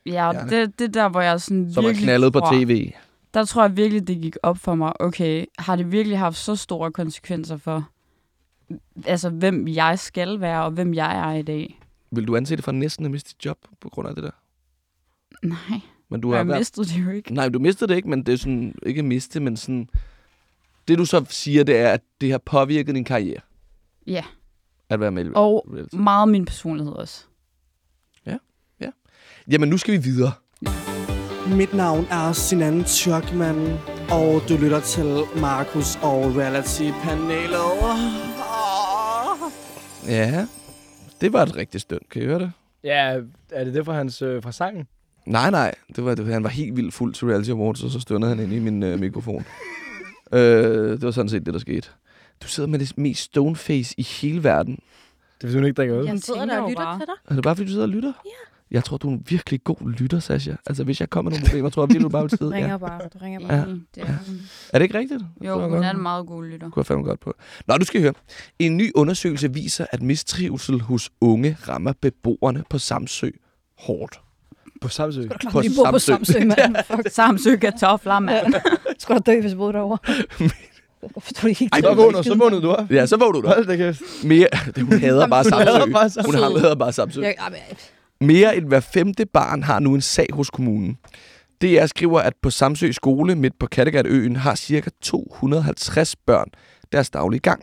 Ja, Gerne. det, det der, hvor jeg sådan som er virkelig knaldet på tv. Der tror jeg virkelig, det gik op for mig. Okay, har det virkelig haft så store konsekvenser for, altså hvem jeg skal være, og hvem jeg er i dag? Vil du anse det for næsten at miste dit job på grund af det der? Nej, Men du har jeg været- mistede det jo ikke. Nej, du mistede det ikke, men det er sådan, ikke miste, men sådan... Det du så siger, det er, at det har påvirket din karriere. Ja. At være med i Og reality. meget min personlighed også. Jamen, nu skal vi videre. Mit navn er Sinan Tjørkman, og du lytter til Markus og Reality-panelet. Ja, det var et rigtigt støn. Kan I høre det? Ja, er det det fra hans øh, fra sangen? Nej, nej. Det var, det, han var helt vildt fuld til Reality Awards, og så stønnede han ind i min øh, mikrofon. [LAUGHS] øh, det var sådan set det, der skete. Du sidder med det mest stoneface i hele verden. Det er fordi, hun ikke drikker øl. Jeg sidder der og lytter bare. til dig. Er det bare, fordi du sidder og lytter? Ja. Jeg tror, du er en virkelig god lytter, Sasha. Altså, hvis jeg kommer med nogle problemer, tror jeg virkelig, du bare vil Du sidde. ringer Ja. bare. Du ringer bare. Ja. Ja. Det er, hun. Er det ikke rigtigt? Det jo, hun godt. er en meget god lytter. kunne jeg fandme godt på. Nå, du skal høre. En ny undersøgelse viser, at mistrivsel hos unge rammer beboerne på Samsø hårdt. På Samsø. Skal du klart, På vi bor på Samsø. Samsø, mand. Fuck. Samsø kartofler, mand. Skal du dø, [LAUGHS] hvis du boede derovre? Forstår. Ej, Så vågnede, så vågnede du op. Ja, så vågner du. Hold da kæft. Mere, det, hun hader bare Hun hader Samsø. bare Samsø. Hun hader bare Samsø. Mere end hver femte barn har nu en sag hos kommunen. DR skriver, at på Samsø skole midt på Kattegatøen har ca. 250 børn deres daglige gang.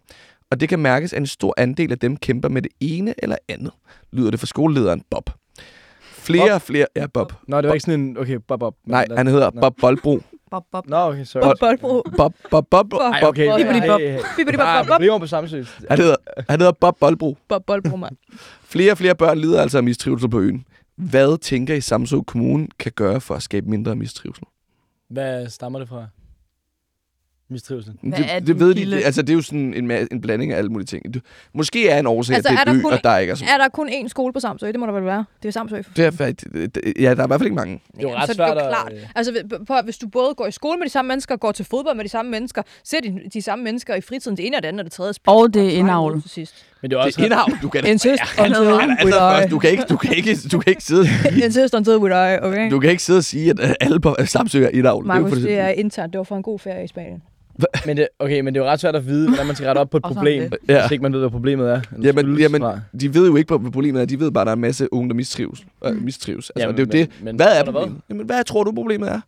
Og det kan mærkes, at en stor andel af dem kæmper med det ene eller andet, lyder det fra skolelederen Bob. Flere og flere... Ja, Bob. Nå, det var ikke sådan en... Okay, Bob, Bob. Nej, han hedder Nå. Bob Boldbro. Bob, bob. Nå, okay, sorry. Bob, boldbro. Bob, Bob, Bob, Bob. Ej, okay. Bibbidi bob. Bibbidi bob, bob, bob. Problemer på Samsø. Han hedder, han hedder Bob Boldbro. Bob, boldbro, mand. Flere og flere børn lider altså af mistrivsel på øen. Hvad tænker I Samsø Kommune kan gøre for at skabe mindre mistrivsel? Hvad stammer det fra? Mistrivsel. Hvad det, er det den ved de, kilde? det, altså det er jo sådan en, en blanding af alle mulige ting. Du, måske er en årsag, Altså, at er det er der et ø, kun- og der ikke er så Er der kun én skole på Samsø? Det må der vel være. Det er Samsø. det er faktisk, det- ja, der er i hvert fald ikke mange. Det er ret så svært det er jo klart. Altså, på, hvis du både går i skole med de samme mennesker, går til fodbold med de samme mennesker, ser de, de samme mennesker i fritiden, det ene og det andet og det tredje. Og det er indavl. ud Til sidst. Men det er Det også... er indhavn, du kan Insist Ja, until [LAUGHS] altså, altså, du kan ikke, du kan ikke, du kan ikke sidde, [LAUGHS] Insist until we die, okay? du kan ikke sidde og sige, at alle på Samsø er indavl. Markus, for det er internt. Det var for en god ferie i Spanien. Men det, okay, men det er jo ret svært at vide, hvordan man skal rette op på et problem, det. Ja. hvis ikke man ved, hvad problemet er. Jamen, jamen de ved jo ikke, hvad problemet er. De ved bare, at der er en masse unge, der mistrives. Øh, mistrives. Altså, Jamen, det er jo men- det. men Hvad er tror du hvad? problemet? Jamen, hvad tror du, problemet er?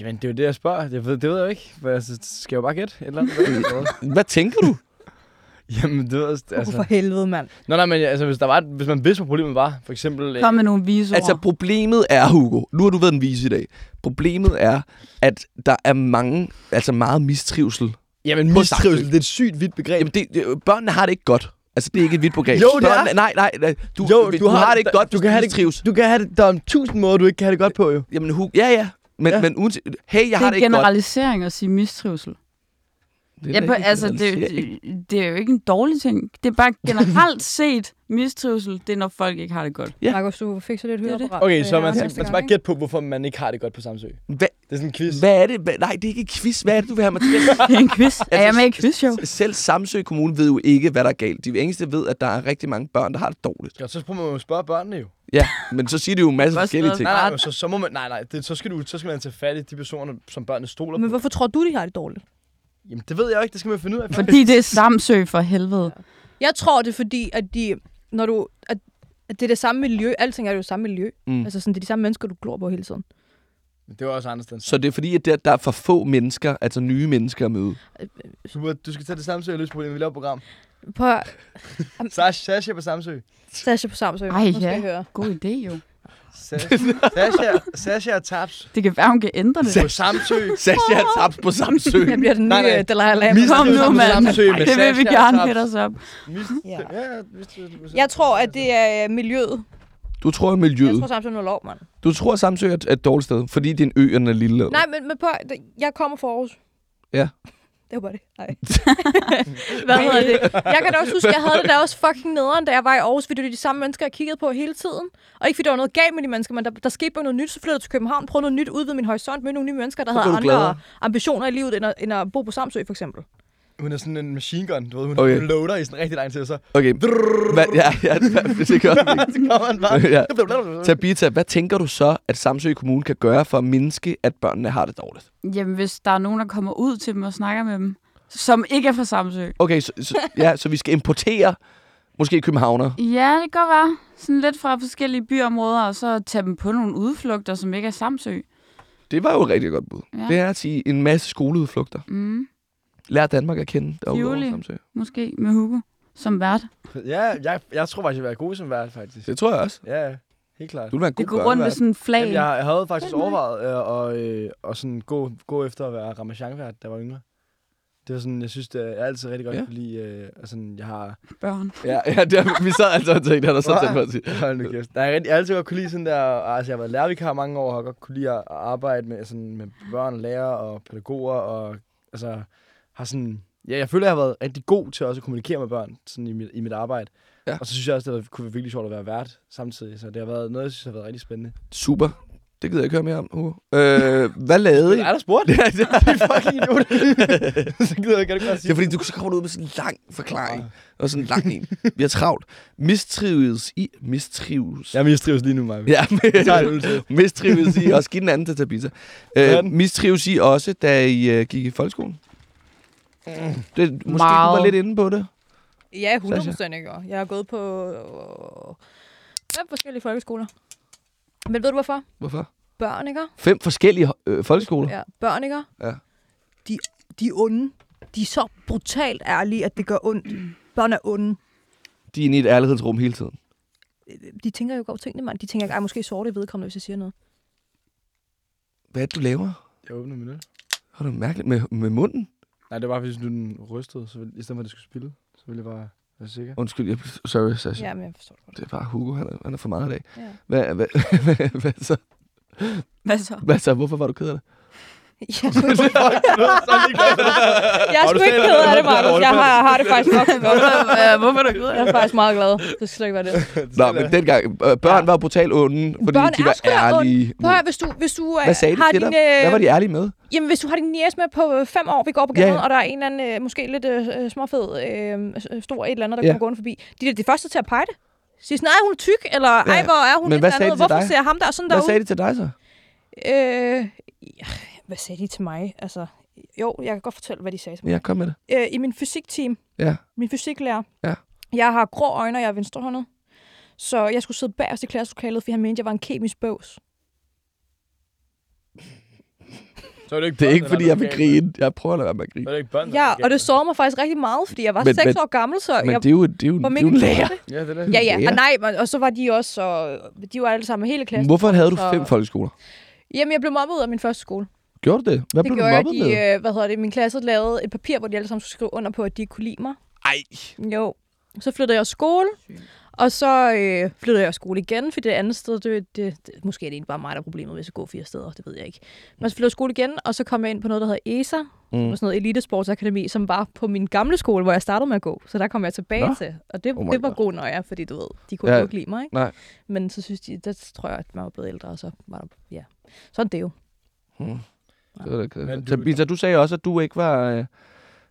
Jamen, det er jo det, jeg spørger. Jeg ved, det ved jeg jo ikke. For jeg skal jeg jo bare gætte et eller andet. [LAUGHS] Hvad tænker du? Jamen, det jeg, Altså. altså... For helvede, mand. Nå, nej, men altså, hvis, der var, hvis man vidste, hvad problemet var, for eksempel... øh, Kom med nogle vise ord. Altså, problemet er, Hugo, nu har du været en vise i dag. Problemet er, at der er mange, altså meget mistrivsel. Jamen, mistrivsel, det er et sygt vidt begreb. Jamen, det, det, børnene har det ikke godt. Altså, det er ikke et vidt begreb. Jo, det er. Børnene, nej, nej, nej. Du, Jo, du, du har, det ikke godt, du kan have det, du kan have det, der er tusind måder, du ikke kan have det godt på, jo. Jamen, Hugo, ja, ja. Men, Ja. men uanset, hey, jeg det har er det ikke godt. generalisering at sige mistrivsel. Det er Ja, på, ikke altså, det, det, det er jo ikke en dårlig ting. Det er bare [LAUGHS] generelt set mistrivsel, det er, når folk ikke har det godt. Ja. Markus, du fik så lidt høreapparat. Okay, så øh, man, næste skal, man skal bare ikke? gætte på, hvorfor man ikke har det godt på Samsø. Hvad, Det er sådan en quiz. hvad er det? Hvad, nej, det er ikke et quiz. Hvad er det, du vil have mig til? [LAUGHS] Det er en quiz. Er jeg med i quizshow? Selv Samsø Kommune ved jo ikke, hvad der er galt. De eneste ved, at der er rigtig mange børn, der har det dårligt. Ja, så prøver man jo at spørge børnene jo. Ja, men så siger de jo en masse forskellige ting. Nej, nej, men så, så må man, nej, nej, det, så, skal du, så skal man tage fat i de personer, som børnene stoler Men på. hvorfor tror du, de har det dårligt? Jamen, det ved jeg ikke, det skal man finde ud af. Fordi det er Samsø for helvede. Jeg tror, det er fordi, at de, når du, at, at det er det samme miljø. Alting er jo det samme miljø. Mm. Altså sådan, det er de samme mennesker, du glor på hele tiden. Det var også andre steder. Så det er fordi, at der, der er for få mennesker, altså nye mennesker at møde. Du, må- du skal tage det Samsø og løse problemet. Vi laver et program. På [LAUGHS] Sasha, Sasha på Samsø. Sasha på Samsø. Ej, skal ja. høre. God idé jo. Sasha, Sasha, Sasha og Taps Det kan være, hun kan ændre det. på Samsø. Sasha har tabt på Samsø. Jeg bliver den nye Nej, nej. Dalai Lama. Kom nu, mand. Det vil vi Sasha gerne og hætte Taps. os op. Ja. Jeg tror, at det er øh, miljøet. Du tror, at Jeg miljøet. tror, Samsø er lov, mand. Du tror, at Samsø er et, er et dårligt sted, fordi en ø, og er lille. Nej, men, men på, jeg kommer fra Aarhus. Ja. Det var bare det. Nej. [LAUGHS] Hvad hedder det? Jeg kan da også huske, jeg havde det der også fucking nederen, da jeg var i Aarhus, fordi det var de samme mennesker, jeg kiggede på hele tiden. Og ikke fordi der var noget galt med de mennesker, men der, der skete bare noget nyt. Så flyttede jeg til København, prøvede noget nyt, udvide min horisont, med nogle nye mennesker, der Så havde andre gladere. ambitioner i livet, end at, end at bo på Samsø, for eksempel. Hun er sådan en machine gun, du ved. Hun, Okay. loader i sådan rigtig lang tid, og så... Okay. Hvad, ja, ja, det gør det. [LAUGHS] så kommer han bare... Ja. Tabita, hvad tænker du så, at Samsø Kommune kan gøre for at mindske, at børnene har det dårligt? Jamen, hvis der er nogen, der kommer ud til dem og snakker med dem, som ikke er fra Samsø. Okay, så, så, ja, så vi skal importere måske københavner. Ja, det kan godt være. Sådan lidt fra forskellige byområder, og så tage dem på nogle udflugter, som ikke er Samsø. Det var jo et rigtig godt bud. Ja. Det er at sige en masse skoleudflugter. Mm, Lær Danmark at kende Tivoli. Måske med Hugo som vært. [LAUGHS] Ja, jeg, jeg tror faktisk, jeg vil være god som vært, faktisk. Det tror jeg også. Ja. Helt klart. Du vil være en god Det går rundt med sådan en flag. Jamen, jeg, jeg havde faktisk mig. overvejet øh, og, øh, og sådan gå, gå efter at være Ramachan-vært, da jeg var yngre. Det var sådan, jeg synes, det er jeg altid rigtig godt Ja. kunne lide, øh, og sådan, jeg har... børn. Ja, [LAUGHS] ja det er, vi sad altså og tænkte, han er så tæt på at sige. [LAUGHS] Hold nu kæft. Der er rigtig, jeg har altid godt kunne lide sådan der, altså jeg har været lærervikar mange år, og har godt kunne lide at at arbejde med, sådan, med børn og lærere og pædagoger, og altså har sådan, ja, jeg føler, jeg har været rigtig god til også at kommunikere med børn sådan i, mit, i mit arbejde. Ja. Og så synes jeg også, det kunne være virkelig sjovt at være vært samtidig, så det har været noget, jeg synes har været rigtig spændende. Super. Det gider jeg ikke høre mere om, Hugo. Øh, hvad lavede I? Er der spurgt? [LAUGHS] Ja, det er, Det fucking idiot. [LAUGHS] så gider jeg ikke bare det sige. er fordi, du så kommer du ud med sådan en lang forklaring. Og sådan en lang en. Vi har travlt. Mistrives i... Mistrives. Jeg mistrives lige nu, Maja. Ja, [LAUGHS] mistrives i også. Giv den anden til Tabitha. Øh, mistrives I også, da I uh, gik i folkeskolen? Det, måske du var Meget. lidt inde på det. Ja, 100 procent ikke. og Jeg har gået på øh, fem forskellige folkeskoler. Men ved du hvorfor? Hvorfor? Børn, ikke? Fem forskellige øh, folkeskoler. Ja, børn, ikke? Ja. De, de er onde. De er så brutalt ærlige, at det gør ondt. Børn er onde. De er inde i et ærlighedsrum hele tiden. De tænker jo godt tingene, mand. De tænker, at måske sorte vedkommende, hvis jeg siger noget. Hvad er det, du laver? Jeg åbner min øl. Har du mærkeligt med, med munden? Nej, det var bare, fordi du den rystede, så vil, i stedet for, at det skulle spille, så ville jeg bare være sikker. Undskyld, jeg, sorry, Sasha. Ja, men jeg forstår det godt. Det er bare Hugo, han er, han er for meget i dag. Ja. Hvad, hvad, [LAUGHS] hvad, hvad, så? Hvad så? Hvad så? Hvorfor var du ked af det? [LAUGHS] Jeg er sgu ikke, er ked af det, Markus. Jeg har, har det faktisk [LAUGHS] fucking godt. Hvorfor er du glad? Jeg er faktisk meget glad. Det skal slet ikke være det. Nå, men dengang, øh, børn var brutalt onde, fordi Børn de er var onde. ærlige. At høre, hvis du, hvis du øh, Hvad sagde de har til din, øh, Hvad var de ærlige med? Jamen, hvis du har din niece med på øh, fem år, vi går på gaden, ja. og der er en eller anden, øh, måske lidt øh, småfed, øh, stor et eller andet, der Ja. kommer gående forbi. De er de første til at pege det. Sige sådan, nej, hun er tyk, eller ej, hvor er hun Men et hvad eller sagde andet. de til Hvorfor dig? ser ham der sådan Hvad derude? sagde de til dig så? Øh, ja, hvad sagde de til mig? Altså, Jo, jeg kan godt fortælle, hvad de sagde til mig. Ja, kom med det. Øh, I min fysikteam, Ja. min fysiklærer, Ja. jeg har grå øjne, og jeg er venstrehåndet. Så jeg skulle sidde bagerst i klasselokalet, fordi han mente, jeg var en kemisk bøs. Så er det ikke Det er ikke, fordi jeg vil grine. Jeg prøver at lade være med at Så er grine. det ikke børn, er Ja, og det sårede mig faktisk rigtig meget, fordi jeg var Men- 6 men- år gammel, så Men jeg det er jo, det er jo, var det er jo lærer. Ja, det er det. Ja, ja, og nej, men- og så var de også, så, de var alle sammen hele klassen. Hvorfor havde du fem folkeskoler? Jamen, jeg blev mobbet ud af min første skole. Gjorde du det? Hvad det blev du gjorde jeg, mobbet de, med? øh, hvad hedder det, min klasse lavede et papir, hvor de alle sammen skulle skrive under på, at de ikke kunne lide mig. Ej, Jo. Så flyttede jeg skole, og så øh, flyttede jeg skole igen, for det andet sted, det, det, det, måske er det egentlig bare mig, der er problemet, hvis jeg går fire steder, det ved jeg ikke. Men så flyttede jeg skole igen, og så kom jeg ind på noget, der hedder ESA, Mm. mm. sådan noget elitesportsakademi, som var på min gamle skole, hvor jeg startede med at gå. Så der kom jeg tilbage Nå. til, og det, Oh det var God. nøje, fordi du ved, de kunne Ja. ja. ikke lide mig, ikke? Nej. Men så synes de, der tror jeg, at man var blevet ældre, og så var der, ja. Sådan det jo. Hmm. Du- Tabitha, du sagde også, at du ikke var... øh,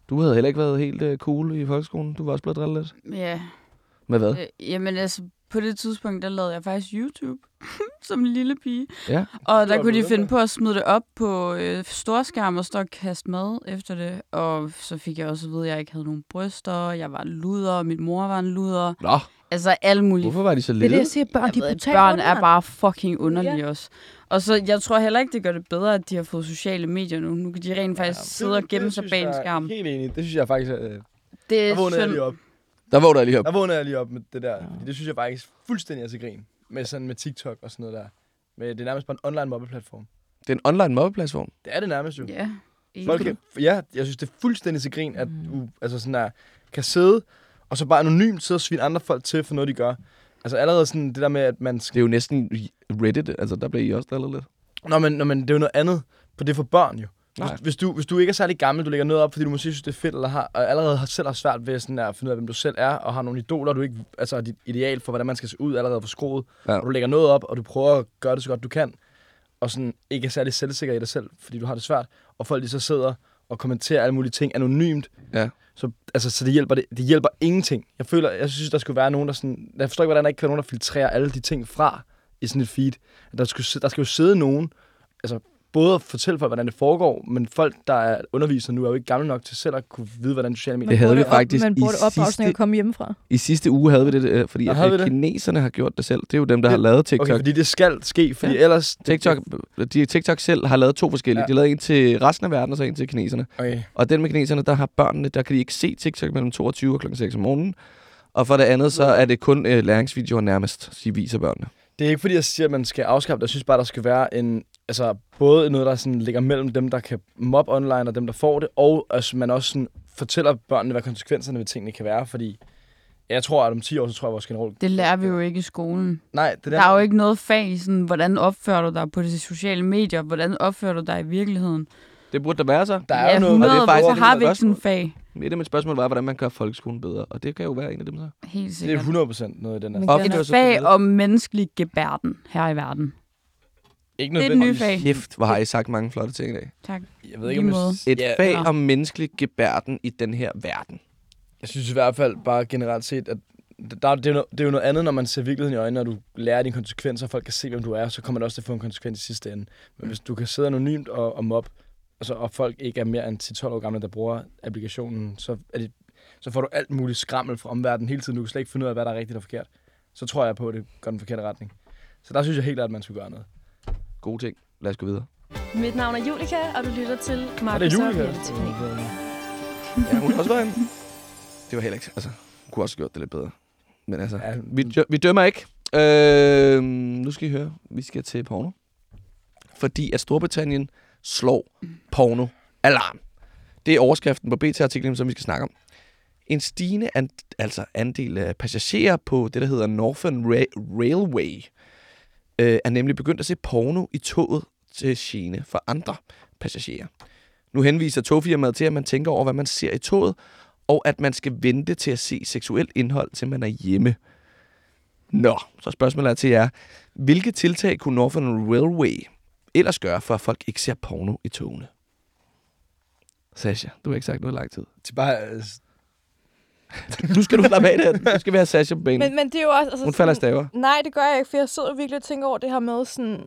Du havde heller ikke været helt øh, cool i folkeskolen. Du var også blevet drillet lidt. Ja, Med hvad? øh, jamen altså, på det tidspunkt, der lavede jeg faktisk YouTube [LAUGHS] som en lille pige. Ja. Og der kunne de finde på at smide det op på øh, storskærm og stå og kaste mad efter det. Og så fik jeg også at vide, at jeg ikke havde nogen bryster, jeg var en luder, og min mor var en luder. Nå, Altså alle mulige hvorfor var de så Det er det, lille? jeg siger, børn, de Jeg ved, brutale børn er bare fucking underlige ja. også. Og så, jeg tror heller ikke, det gør det bedre, at de har fået sociale medier nu. Nu kan de rent faktisk ja, sidde og gemme sig bag en skærm. Helt enig. Det synes jeg faktisk... Øh, Det der er vågnede jeg lige op. Der vågner jeg lige op. Der vågnede jeg lige op med det der. Fordi det synes jeg faktisk fuldstændig er til grin. Med sådan med TikTok og sådan noget der. Men det er nærmest bare en online mobbeplatform. Det er en online mobbeplatform. Det er det nærmest jo. Ja. Folk kan, ja, jeg synes, det er fuldstændig til grin, at du altså sådan der, kan sidde, og så bare anonymt sidde og svine andre folk til for noget, de gør. Altså allerede sådan det der med, at man Det skal... er jo næsten Reddit. Altså, der blev I også drillet lidt. Nå, men, nå, men det er jo noget andet, på det er for børn jo. Nej. Hvis, hvis, du, hvis du ikke er særlig gammel, du lægger noget op, fordi du måske synes, det er fedt, eller har, og allerede har selv har svært ved sådan at finde ud af, hvem du selv er, og har nogle idoler, du ikke, altså dit ideal for, hvordan man skal se ud allerede for skroet, Ja. og du lægger noget op, og du prøver at gøre det så godt du kan, og sådan ikke er særlig selvsikker i dig selv, fordi du har det svært, og folk de så sidder og kommenterer alle mulige ting anonymt, Ja. så, altså, så det, hjælper, det, det hjælper ingenting. Jeg føler, jeg synes, der skulle være nogen, der sådan... Jeg forstår ikke, hvordan der ikke kan være nogen, der filtrerer alle de ting fra i sådan et feed. Der skal, der skal jo sidde nogen, altså både at fortælle folk, hvordan det foregår, men folk, der er undervisere nu, er jo ikke gamle nok til selv at kunne vide, hvordan sociale medier Det havde vi burde op- faktisk Man i burde opdrage, sidste- når jeg kom hjemmefra. I sidste uge havde vi det, øh, fordi at, vi at det? kineserne har gjort det selv. Det er jo dem, der Det- har lavet TikTok. Okay, fordi det skal ske, fordi Ja. ellers... TikTok, de, TikTok selv har lavet to forskellige. Ja. Ja. De har lavet en til resten af verden, og så en til kineserne. Okay. Og den med kineserne, der har børnene, der kan de ikke se TikTok mellem 22 og kl. 6 om morgenen. Og for det andet, så er det kun øh, læringsvideoer nærmest, de viser børnene. Det er ikke fordi, jeg siger, at man skal afskaffe det. Jeg synes bare, der skal være en... Altså, både noget, der sådan ligger mellem dem, der kan mobbe online, og dem, der får det, og altså, man også sådan fortæller børnene, hvad konsekvenserne ved tingene kan være, fordi jeg tror, at om 10 år, så tror jeg, at vores generelt... Det lærer vi jo ikke i skolen. Nej, det Der er jo ikke noget fag i sådan, hvordan opfører du dig på de sociale medier? Hvordan opfører du dig i virkeligheden? Det burde der være så. Der er ja, jo noget... 100, og det er faktisk et har vi ikke sådan fag? Et af mine spørgsmål var, hvordan man gør folkeskolen bedre. Og det kan jo være en af dem så. Helt Det er sikkert. 100 procent noget i den her. Men den er Et så fag om menneskelig gebærden her i verden. Ikke Det er et nyt fag. Kæft, hvor har I sagt mange flotte ting i dag. Tak. Jeg ved ikke, om jeg. Et ja, fag ja. om menneskelig gebærden i den her verden. jeg synes i hvert fald bare generelt set, at der, det, er jo noget, det er jo noget andet, når man ser virkeligheden i øjnene, og du lærer dine konsekvenser, og folk kan se, hvem du er, så kommer det også til at få en konsekvens i sidste ende. Men hvis du kan sidde anonymt og, og mobbe, altså, og folk ikke er mere end 10-12 år gamle, der bruger applikationen, så, er det, så får du alt muligt skrammel fra omverdenen hele tiden. Du kan slet ikke finde ud af, hvad der er rigtigt og forkert. Så tror jeg på, at det går den forkerte retning. Så der synes jeg helt klart, at man skulle gøre noget. Gode ting. Lad os gå videre. Mit navn er Julika, og du lytter til Og det Markus er og Julika. Reality Panel. Ja, hun har også været. Det var heller ikke... Altså, hun kunne også have gjort det lidt bedre. Men altså, Ja, vi, dø- vi dømmer ikke. Øh, nu skal I høre. Vi skal til porno. Fordi at Storbritannien slår porno-alarm. Det er overskriften på BT-artiklen, som vi skal snakke om. En stigende an- altså andel af passagerer på det, der hedder Northern Ra- Railway, øh, er nemlig begyndt at se porno i toget til gene for andre passagerer. Nu henviser togfirmaet til, at man tænker over, hvad man ser i toget, og at man skal vente til at se seksuelt indhold, til man er hjemme. Nå, så spørgsmålet er til jer. Hvilke tiltag kunne Northern Railway ellers gøre, for at folk ikke ser porno i togene? Sasha, du har ikke sagt noget i lang tid. Det er bare, altså, nu skal du slappe af det. Du skal være Sasha på banen. Men, men det er jo også... Altså, Hun falder sådan- staver. Nej, det gør jeg ikke, for jeg sidder virkelig og tænker over det her med sådan...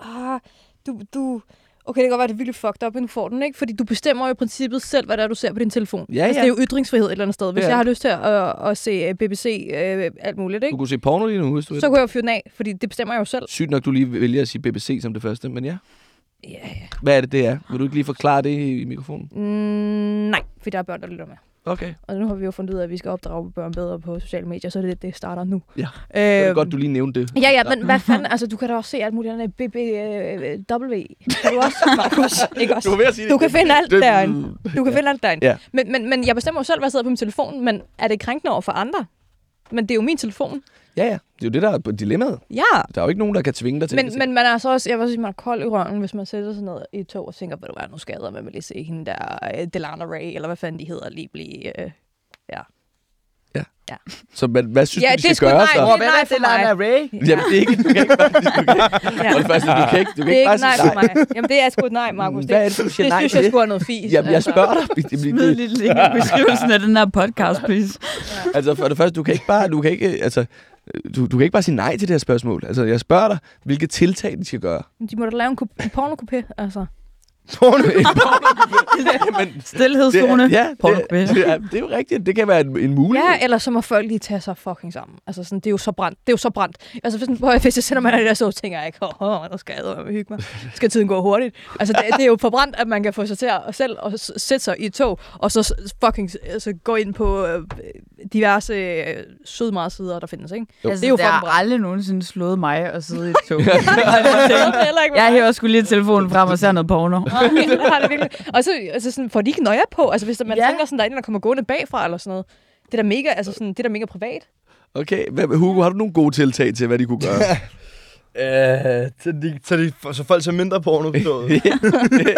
Ah, du, du, Okay, det kan godt være, det er virkelig fucked up, men du får den, ikke? Fordi du bestemmer jo i princippet selv, hvad det er, du ser på din telefon. Ja, Altså, ja. det er jo ytringsfrihed et eller andet sted. Hvis Ja. jeg har lyst til at, at, at se øh, BBC, øh, alt muligt, Du ikke? kunne se porno lige nu, hvis du Så kunne jeg jo fyre den af, fordi det bestemmer jeg jo selv. Sygt nok, du lige vælger at sige BBC som det første, men ja. Ja, ja. Hvad er det, det er? Vil du ikke lige forklare det i, i mikrofonen? Mm, nej, for der er børn, der lytter med. Okay. Og nu har vi jo fundet ud af, at vi skal opdrage børn bedre på sociale medier, så det, er det, det starter nu. Ja. Øhm, Det er godt, du lige nævnte det. Ja, ja, men hvad fanden, altså du kan da også se alt muligt andet. BBW, kan du også, Markus, ikke også? ved at sige Du kan finde alt derinde. Du kan finde alt derinde. Ja. Men, men, men jeg bestemmer jo selv, hvad jeg sidder på min telefon, men er det krænkende over for andre? Men det er jo min telefon. Ja, ja. Det er jo det, der er dilemmaet. Ja. Der er jo ikke nogen, der kan tvinge dig til Men, det. men man er så også, jeg vil sige, man er kold i røven, hvis man sætter sig ned i et tog og tænker, hvad du er, nu skader man vil lige se hende der, uh, Delana Ray, eller hvad fanden de hedder, lige blive... Uh, Så hvad, hvad synes Ja, du, det vi skal sgu gøre nej. så? Åh, hvad er det, Lana Ray? Jamen, det er ikke... Du kan ikke bare, du kan ikke, ja. for det første, du kan ikke, du kan Det er ikke nej sige for mig. Jamen, det er sgu et nej, Markus. Hvad er det, du siger det nej synes til? jeg skulle er noget fis. Jamen, jeg altså. spørger dig. Det, det, Smid det, lidt link i beskrivelsen af den her podcast, please. [LAUGHS] altså, for det første, du kan ikke bare... Du kan ikke, altså, du, du kan ikke bare sige nej til det her spørgsmål. Altså, jeg spørger dig, hvilke tiltag de skal gøre. De må da lave en, en pornokopé, altså. Porno. [LAUGHS] Men, Stilhedszone. det, er- ja, Porno. det, det, er, det er jo rigtigt. Det kan være en, en mulighed. Ja, eller så må folk lige tage sig fucking sammen. Altså sådan, det er jo så brændt. Det er jo så brændt. Altså hvis, hvor- hvis jeg sender mig det der, så tænker jeg ikke, åh, oh, der skal jeg hygge mig. Skal tiden gå hurtigt? Altså det, det, er jo for brændt, at man kan få sig til at selv og sætte sig i et tog, og så fucking altså, gå ind på øh, diverse øh, sødmarsider, der findes, ikke? Jo. Altså, Det er jo det fucking har aldrig nogensinde slået mig at sidde i et tog. [LAUGHS] Det ikke jeg hæver skulle lige telefonen frem og ser noget porno. [LAUGHS] Det har det virkelig. Og så altså sådan, får de ikke nøje på. Altså, hvis der, man Ja. tænker sådan, der er en, der kommer gående bagfra eller sådan noget. Det er da mega, altså sådan, det er da mega privat. Okay, hvad, Hugo, har du nogle gode tiltag til, hvad de kunne gøre? [LAUGHS] Øh, så, de, så, de, så folk ser mindre porno forstået. ja, [LAUGHS]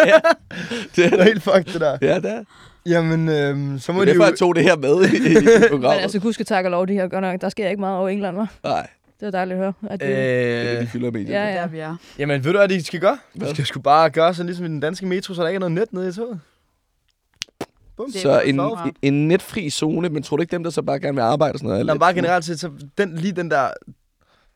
ja, det er helt fucked, det der. Ja, det er. Jamen, øhm, så må Det de er jo... derfor, jeg tog det her med i, i Men programmet. altså, husk at takke og lov, det her godt nok. Der sker ikke meget over England, var. Nej, Det er dejligt at høre. At det, det er det, de Øh, fylder medier. Ja, Ja, ja. der vi er. jamen, ved du, hvad de skal gøre? De skal sgu bare gøre sådan ligesom i den danske metro, så der ikke er noget net nede i toget. Bum. Så en, en netfri zone, men tror du ikke dem, der så bare gerne vil arbejde og sådan noget? er Nå, bare generelt set, så den, lige den der,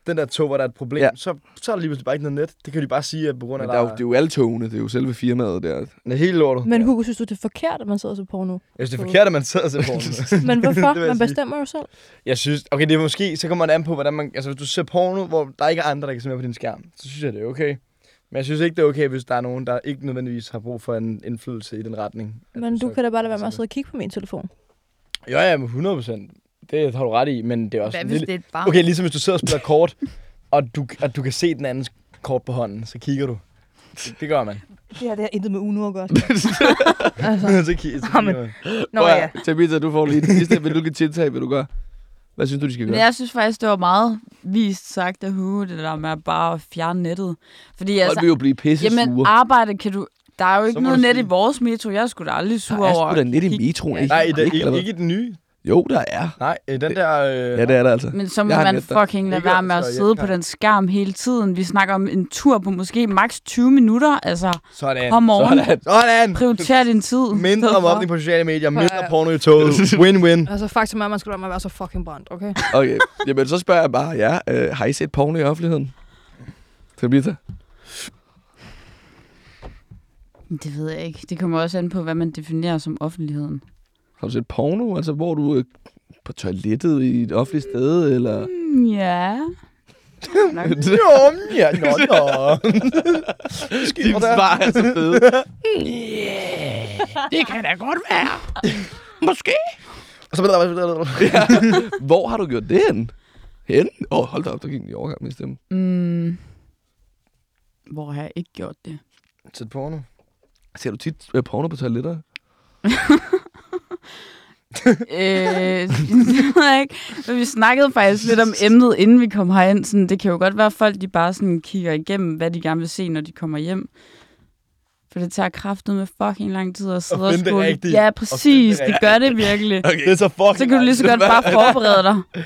den der tog, hvor der er et problem, Ja. så, så er der lige pludselig bare ikke noget net. Det kan de bare sige, at på grund af, Men der er jo, det er jo alle togene, det er jo selve firmaet der. det er helt lortet. Men Hugo, synes du, det er forkert, at man sidder og ser porno? Jeg synes, det er forkert, at man sidder og ser [LAUGHS] porno. Men [LAUGHS] hvorfor? Man bestemmer jo selv. Jeg synes, okay, det er måske, så kommer det an på, hvordan man, altså hvis du ser porno, hvor der ikke er andre, der kan se med på din skærm, så synes jeg, det er okay. Men jeg synes ikke, det er okay, hvis der er nogen, der ikke nødvendigvis har brug for en indflydelse i den retning. Men du så- kan da bare lade være med at så- sidde og kigge på min telefon. Jo, ja, men 100 procent. Det har du ret i, men det er også... Hvad hvis lille... det er et barn? Okay, ligesom hvis du sidder og spiller kort, og du, og du kan se den andens kort på hånden, så kigger du. Det, gør man. Det her, det har intet med Uno at gøre. [LAUGHS] altså, så, ki- så kigger man. nå ja. Tabitha, du får lige det sidste. Hvilke tiltag vil du gøre? Hvad synes du, de skal Men gøre? jeg synes faktisk, det var meget vist sagt af Hugo, det der med at bare fjerne nettet. Fordi Folk altså, vil jo blive pisse jamen sure. arbejde kan du... Der er jo ikke noget du net sige- i vores metro. Jeg skulle da aldrig sur Der er over... sgu da net i metroen. Ja. ikke? Nej, det, Ikke, ikke, ikke den nye. Jo, der er. Nej, øh, den der... Øh, Ja, det er der altså. Men så må man fucking lade være med at altså, sidde på den skærm hele tiden. Vi snakker om en tur på måske maks 20 minutter. Altså, Sådan. om morgenen. Sådan. Sådan. Prioriter din tid. [LAUGHS] Mindre mobning på sociale medier, mindre Ja. porno i toget. [LAUGHS] Win-win. Altså, faktum er, at man skulle lade være så fucking brændt, okay? [LAUGHS] Okay, jamen så spørger jeg bare jer. Øh, har I set porno i offentligheden? Tabitha? Det ved jeg ikke. Det kommer også an på, hvad man definerer som offentligheden. Har du set porno? Altså, hvor du er på toilettet i et offentligt sted, eller... Mm, ja. [LAUGHS] Jo, ja, nå, nå. [LAUGHS] Din svar er så fede. [LAUGHS] Det kan da godt være. Måske. Og så Hvor har du gjort det hen? Hen? Åh, oh, hold da op, der gik en i overgang med stemme. Mm, hvor har jeg ikke gjort det? Sæt porno. Ser du tit øh, porno på toiletter? Øh, [LAUGHS] ikke. Men vi snakkede faktisk lidt om emnet, inden vi kom herind. Sådan, det kan jo godt være, at folk de bare sådan kigger igennem, hvad de gerne vil se, når de kommer hjem. For det tager kraftet med fucking lang tid at sidde og det scrolle. rigtige. Ja, Og præcis. det Det gør det virkelig. Okay. Det er så fucking Så kan du lige så godt bare [LAUGHS] forberede dig.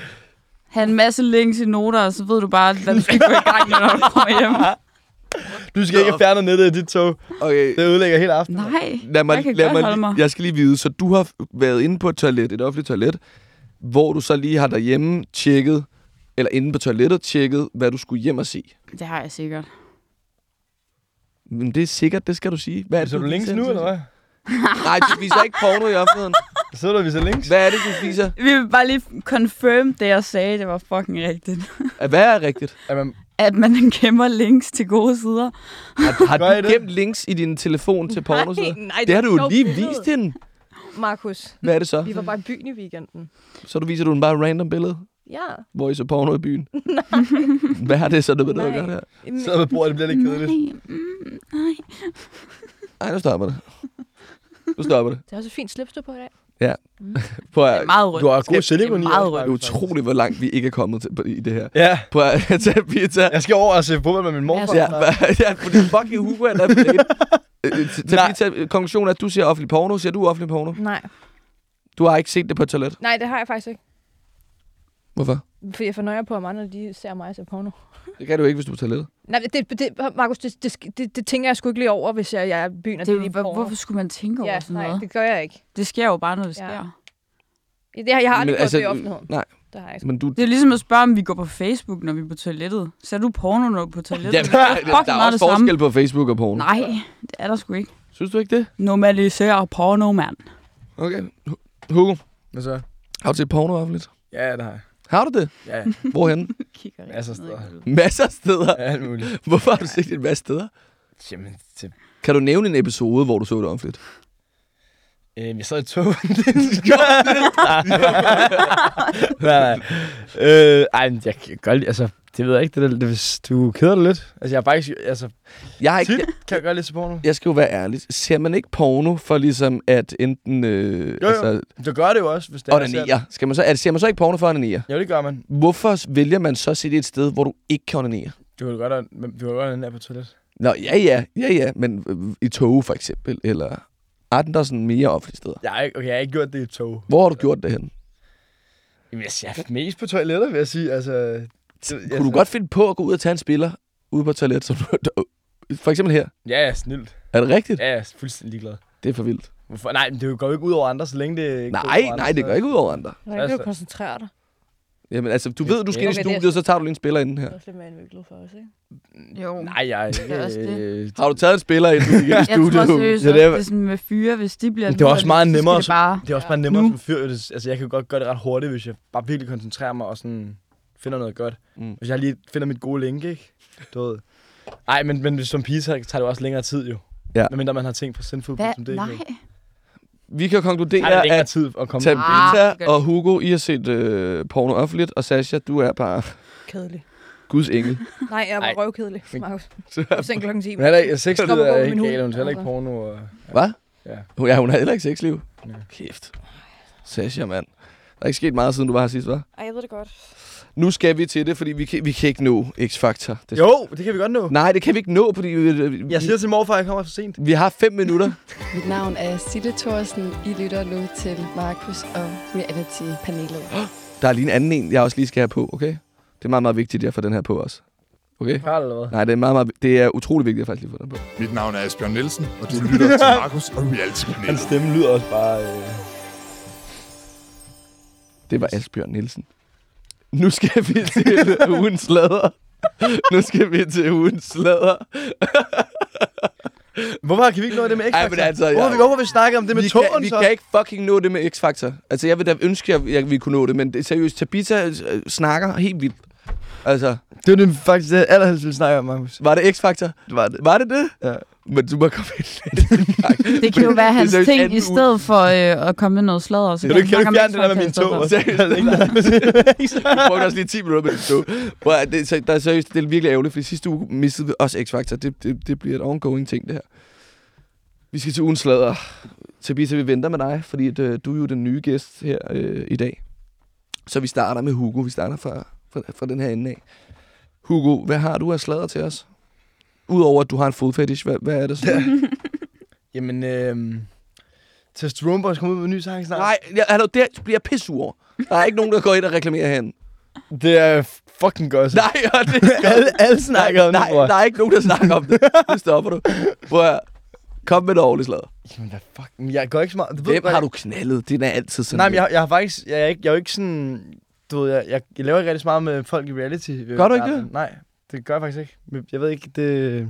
Ha' en masse links i noter, og så ved du bare, hvad du skal gå i gang med, når du kommer hjem. [LAUGHS] Du skal ikke have fjernet nettet i dit tog. Okay, Det ødelægger helt aften. Nej, lad mig, jeg kan lad godt mig, holde mig. Jeg skal lige vide, så du har været inde på et toilet, et offentligt toilet, hvor du så lige har derhjemme tjekket, eller inde på toilettet tjekket, hvad du skulle hjem og se. Det har jeg sikkert. Men det er sikkert, det skal du sige. Hvad er det, Så du links viser? nu, eller hvad? [LAUGHS] Nej, du viser ikke porno i offentligheden. Så du og viser links? Hvad er det, du viser? Vi vil bare lige confirm det, jeg sagde. Det var fucking rigtigt. Hvad er rigtigt? Er man, At man [LAUGHS] gemmer links til gode sider. Har, har du det? gemt links i din telefon til [LAUGHS] pornosider? Nej, nej, Det har er du jo lige billede. vist hende. Markus, Hvad er det så? vi var bare i byen i weekenden. Så du viser du en bare random billede, Ja. hvor I så porno i byen. [LAUGHS] Hvad har det så noget med noget at gøre der? sidder ved bordet, det bliver lidt kedeligt. Nej, mm, nej. Ej, nu stopper det. Nu stopper det. Det er også et fint slips, du er på i dag. [LAUGHS] Prøv Det at, er meget rødt. Du har god Det er meget det er faktisk. utroligt, hvor langt vi ikke er kommet til, i det her. Ja, Prøv at [LAUGHS] tage pizza. jeg skal over og se fodbold med min morfar. Ja, [LAUGHS] ja, fordi fucking Hugo er der. Øh, pizza. Konklusionen er, at du ser offentlig porno. Ser du offentlig porno? Nej. Du har ikke set det på et toilet. Nej, det har jeg faktisk ikke. Hvorfor? For jeg fornøjer på, om andre de ser mig se porno. Det kan du ikke, hvis du er på toilettet. Nej, det, det, Markus, det, det, det, det, tænker jeg sgu ikke lige over, hvis jeg, jeg begynder Det, er det i hvor, hvorfor skulle man tænke over Ja, sådan nej, noget? det gør jeg ikke. Det sker jo bare, når det Ja. sker. Det, har- jeg har aldrig Men gjort altså, det i offentligheden. Nej, Det har jeg ikke. men du... Det er ligesom at spørge, om vi går på Facebook, når vi er på toilettet. Ser du porno, når du er på toilettet? Ja, Det [LAUGHS] der, er der, der er også det samme. forskel på Facebook og porno. Nej, det er der sgu ikke. Synes du ikke det? Normalisere porno, mand. Okay. Hu- Hugo, Hvad så? har du set porno offentligt? Ja, det har jeg. Har du det? Ja, ja. Hvorhen? [LAUGHS] Kigger Masser af steder. Masser af steder. alt muligt. Hvorfor har du set det en masse steder? Jamen, til... Kan du nævne en episode, hvor du så det offentligt? Øh, jeg sad i tog. [LAUGHS] [LAUGHS] [LAUGHS] nej, nej. Øh, ej, men jeg kan godt lide, altså, det ved jeg ikke, det, der, det, hvis du keder dig lidt. Altså, jeg er faktisk, altså, Jeg har ikke... tit kan jeg godt lide til porno. Jeg skal jo være ærlig. Ser man ikke porno for ligesom at enten... Øh, Jo, jo. Altså, Du gør det jo også, hvis det er. onanere? Skal man så, er, ser man så ikke porno for at onanere? Jo, det gør man. Hvorfor vælger man så at se det et sted, hvor du ikke kan onanere? Du kan godt, du kan godt der på toilet. Nå, ja, ja, ja, ja, men øh, i tog for eksempel, eller andre sådan mere offentlige steder. Jeg har ikke, okay, jeg har ikke gjort det i tog. Hvor har du gjort det hen? Jamen, jeg ser mest på toiletter, vil jeg sige. Altså, det, Kunne du godt finde på at gå ud og tage en spiller ude på toilet, som du, for eksempel her? Ja, ja, snilt. Er det rigtigt? Ja, jeg er fuldstændig ligeglad. Det er for vildt. Hvorfor? Nej, men det går jo ikke ud over andre, så længe det ikke Nej, nej, andre, det går ikke ud over andre. Hvordan kan du Altså- koncentrere dig? Jamen altså, du ved, du skal ind i Okay, det studiet, så tager du lige en spiller inden her. Det er også lidt mere indviklet for os, ikke? Jo. Nej, jeg øh, Har du taget en spiller ind i Jeg tror studiet? seriøst Ja, det er- det er sådan med fyre, hvis de bliver det er også meget nemmere Det bare... Det er også bare nemmere Nu. som fyr. Altså, jeg kan godt gøre det ret hurtigt, hvis jeg bare virkelig koncentrerer mig og sådan finder noget godt. Mm. Hvis jeg lige finder mit gode link, ikke? Du ved. Ej, men, men som pige, så tager det også længere tid, jo. Ja. Medmindre man har ting på Sinful. Hvad? som det Nej. ikke Vi kan konkludere, Ej, er at tid at komme. Tabitha Ah, det og Hugo, I har set øh, porno offentligt, og Sasha, du er bare Kedelig. Guds engel. [LAUGHS] Nej, jeg var røvkedelig, Markus. Jeg var [LAUGHS] sent klokken 10. Men heller ikke, sex Stop at er ikke galt, hun er heller ikke Altså. porno. Og, Hvad? Ja. Hun- Ja, hun har heller ikke sexliv. Ja. Kæft. Sasha, mand. Der er ikke sket meget, siden du var her sidst, hva'? Ej, jeg ved det godt. Nu skal vi til det, fordi vi kan, vi kan ikke nå X-Factor. Det, Jo, det kan vi godt nå. Nej, det kan vi ikke nå, fordi øh, vi, Jeg siger til morfar, at jeg kommer for sent. vi har fem minutter. [LAUGHS] Mit navn er Sille Thorsen. I lytter nu til Markus og reality-panelet. [GASPS] Der er lige en anden en, jeg også lige skal have på, okay? Det er meget, meget vigtigt, at jeg får den her på også. Okay? Hvad? Nej, det er, meget, meget, det er utrolig vigtigt, at jeg faktisk lige får den på. Mit navn er Asbjørn Nielsen, og du [LAUGHS] lytter til Markus og Reality Hans stemme lyder også bare... Øh... Det var Asbjørn Nielsen. Nu skal vi til ugens slader. Nu skal vi til ugens slader. Hvorfor kan vi ikke nå det med X-Factor? Ej, men altså, hvorfor, jeg- vi, hvorfor vi snakke om det med vi, togen kan, vi så? kan ikke fucking nå det med X-Factor. Altså, jeg vil da ønske, at jeg, vi kunne nå det, men det er seriøst, Tabitha øh, snakker helt vildt. Altså, Det var det faktisk det, jeg allerhelst ville snakke om, Markus. var det X-Factor? Det var det. Var det det? Ja. Men du må komme ind. [LAUGHS] Det kan jo være hans er ting, i stedet for øh, at komme med noget sladder. Så Kan du ikke fjerne det der med min tog? Seriøst. Jeg brugte også lige 10 minutter med det stå. Prøv at, det, så- der er seriøst, det er virkelig ærgerligt, fordi sidste uge mistede vi også X-Factor. Det, det, det bliver et ongoing ting, det her. Vi skal til ugens slader. Tabitha, vi venter med dig, fordi at, øh, du er jo den nye gæst her øh, i dag. Så vi starter med Hugo. Vi starter fra, fra, fra den her ende af. Hugo, hvad har du af slader til os? Udover at du har en fodfetish, hvad, hvad er det så? [LAUGHS] Jamen, øhm... Testosterone Boys kommer ud med en ny sang snart. Nej, jeg, hallo, det bliver jeg over. Der er ikke nogen, der går ind og reklamerer herinde. Det er fucking godt. Nej, og det [LAUGHS] alle, alle snakker om nej, det, bror. der er ikke nogen, der snakker om det. Det stopper du. At kom med det ordentligt slaget. Jamen, hvad fuck? Jeg går ikke så meget... Ved Hvem har du knaldet? Det er altid sådan. Nej, men jeg, jeg har faktisk... Jeg er, ikke, jeg er jo ikke sådan... Du ved, jeg, jeg, jeg laver ikke rigtig så meget med folk i reality. Gør du ikke det? Nej, det gør jeg faktisk ikke. Jeg ved ikke, det...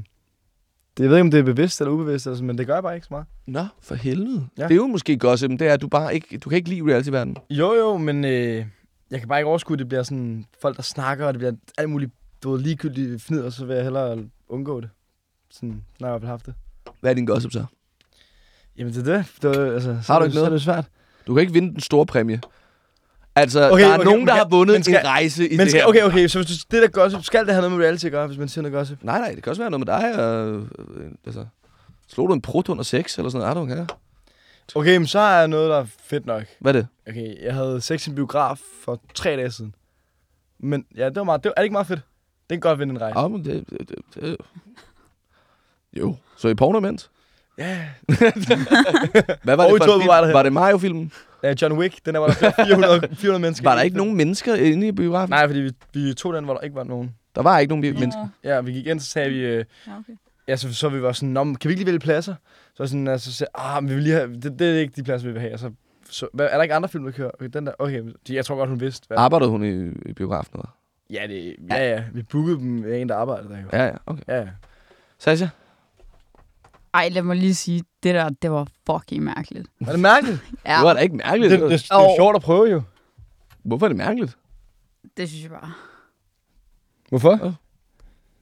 Det, jeg ved ikke, om det er bevidst eller ubevidst, altså, men det gør jeg bare ikke så meget. Nå, for helvede. Ja. Det er jo måske gossip, men det er, at du bare ikke, du kan ikke lide reality-verdenen. Jo, jo, men øh, jeg kan bare ikke overskue, at det bliver sådan folk, der snakker, og det bliver alt muligt du ved, ligegyldigt fnider, så vil jeg hellere undgå det. Sådan, når jeg har haft det. Hvad er din gossip så? Jamen, det er det. det er, altså, så Har du ikke det- Så er noget? det svært. Du kan ikke vinde den store præmie. Altså, Okay, der er okay, nogen, der har vundet skal- en rejse i Men det skal, her. okay, okay, så hvis du, det der gossip, skal det have noget med reality at gøre, hvis man siger noget gossip? Nej, nej, det kan også være noget med dig. Og, øh, altså, slog du en prut under sex eller sådan noget? Er du okay? Okay, men så er jeg noget, der er fedt nok. Hvad er det? Okay, jeg havde sex i en biograf for tre dage siden. Men ja, det var meget, det var, er det ikke meget fedt? Det kan godt vinde en rejse. Ja, men det, det, det, det. Jo. Så i porno imens? Ja. [LAUGHS] Hvad var det for en film? var det Mario-filmen? Ja, John Wick, den der var der 400, 400 [LAUGHS] mennesker. Var der ikke nogen mennesker inde i biografen? Nej, fordi vi, vi tog den, hvor der ikke var nogen. Der var ikke nogen bi- mennesker. Ja, vi gik ind, så sagde vi... Øh, Ja, okay. ja, så, så vi var sådan, kan vi ikke lige vælge pladser? Så var sådan, altså, så, ah, men vi vil lige have, det, det, er ikke de pladser, vi vil have. Og så, så hvad, er der ikke andre film, der kører? Okay, den der, okay, de- jeg tror godt, hun vidste. Hvad. Arbejdede hun i, i biografen? Eller? Ja, det, ja, ja, vi bookede dem med en, der arbejdede der jo. Ja, ja, okay. Ja, ja. Sasha? Ej, lad mig lige sige, det der, det var fucking mærkeligt. Var det mærkeligt? [LAUGHS] Ja, Det var da ikke mærkeligt. Det, det, det, det er sjovt at prøve jo. Hvorfor er det mærkeligt? det synes jeg bare. Hvorfor?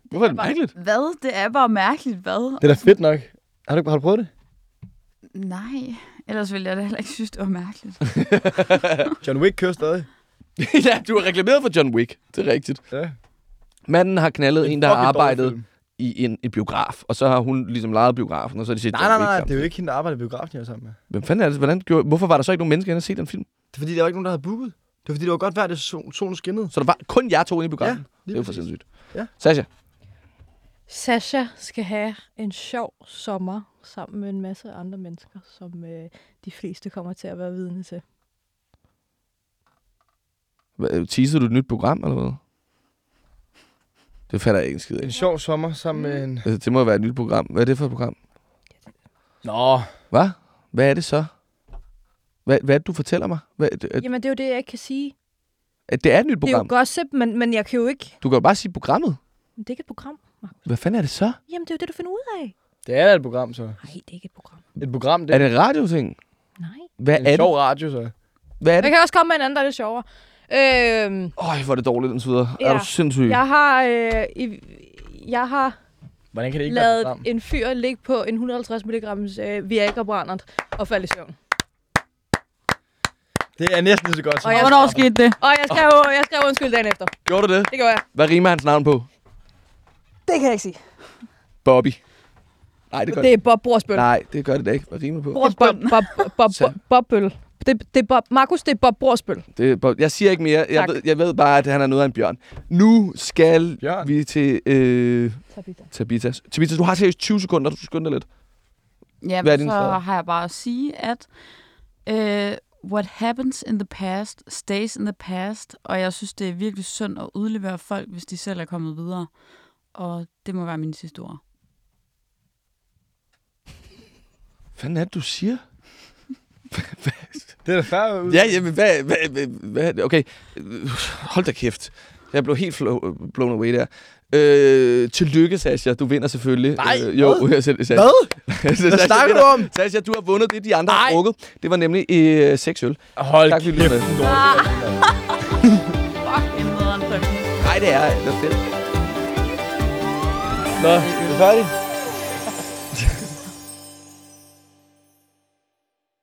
Hvorfor er det mærkeligt? Hvad? Det er bare mærkeligt, hvad? Det er da fedt nok. Har du, har du prøvet det? Nej, ellers ville jeg da heller ikke synes, det var mærkeligt. [LAUGHS] John Wick kører stadig. [LAUGHS] ja, du har reklameret for John Wick. Det er rigtigt. Ja. Manden har knaldet en, der har dårlig arbejdet film. I en, en biograf, og så har hun ligesom lejet biografen, og så har de set Nej, nej, nej, det er jo ikke hende, der arbejder i biografen, jeg er sammen med. Hvem fanden er det? Hvordan gjorde, hvorfor var der så ikke nogen mennesker inde og se den film? Det er fordi, der var ikke nogen, der havde booket. Det var fordi, det var godt vejr, det sol, solen skinnede. Så der var kun jer to inde i biografen? Ja, det er jo for sindssygt. Ja. Sasha? Sasha skal have en sjov sommer sammen med en masse andre mennesker, som øh, de fleste kommer til at være vidne til. Hvad, teaser du et nyt program, eller hvad? Det fatter jeg ikke en skid af. En sjov sommer sammen med en... Altså, det må være et nyt program. Hvad er det for et program? Nå, Hvad? Hvad er det så? Hvad, hvad er det, du fortæller mig? Hvad, det, Jamen, det er jo det, jeg ikke kan sige. at det er et nyt Det er jo program. gossip, men, men jeg kan jo ikke... Du kan jo bare sige programmet. Det er ikke et program. Hvad fanden er det så? Jamen, det er jo det, du finder ud af. det er da et program, så. Nej, det er ikke et program. Et program, det Er det en radioting? Nej. Hvad en er sjov det? radio, så. Hvad er Jeg det? kan også komme med en anden, der er lidt sjovere. Øhm, Øj, hvor er det dårligt, den sidder. Er Ja. du sindssyg? jeg har... Øh, i, jeg har Hvordan kan det ikke være et lavet program? en fyr ligge på en 150 mg øh, Viagra-brændert og falde i søvn. Det er næsten så godt som... Og jeg- hvornår skete det? Og jeg skrev, jeg skrev undskyld dagen efter. Gjorde du det? Det gjorde jeg. Hvad rimer hans navn på? Det kan jeg ikke sige. Bobby. Nej, det gør Det det er Bob Brorsbøl. Nej, det gør det da ikke. Hvad rimer på? Det er Bob, Bob, Bob, Så. Bob, Bob Bøl. Det, det er Bob, Markus, det er Bob Brorsbøl. Det er Bob. Jeg siger ikke mere. Jeg Tak. ved, jeg ved bare, at han er noget af en bjørn. Nu skal Bjørn? vi til øh, Tabitha. Tabitha. Tabitha, du har seriøst 20 sekunder. Du skal skynde dig lidt. Ja, Hvad er så svar? har jeg bare at sige, at øh, what happens in the past stays in the past, og jeg synes, det er virkelig synd at udlevere folk, hvis de selv er kommet videre. Og det må være min sidste ord. Hvad er det, du siger? [LAUGHS] Det er da færre ud. Ja, jamen, hvad, hvad, hvad, hvad, okay, hold da kæft. Jeg blev helt flow, blown away der. Øh, tillykke, Sasha. Du vinder selvfølgelig. Nej, øh, jo, hvad? jeg selv, Hvad? [LAUGHS] Hvad snakker du om? Sasha, du har vundet det, de andre Nej. har drukket. Det var nemlig øh, seks øl. Hold Tak, kæft, lyttede en med. dårlig Fuck, en nederen præmie. Nej, det er, det er fedt. Nå, er du færdig?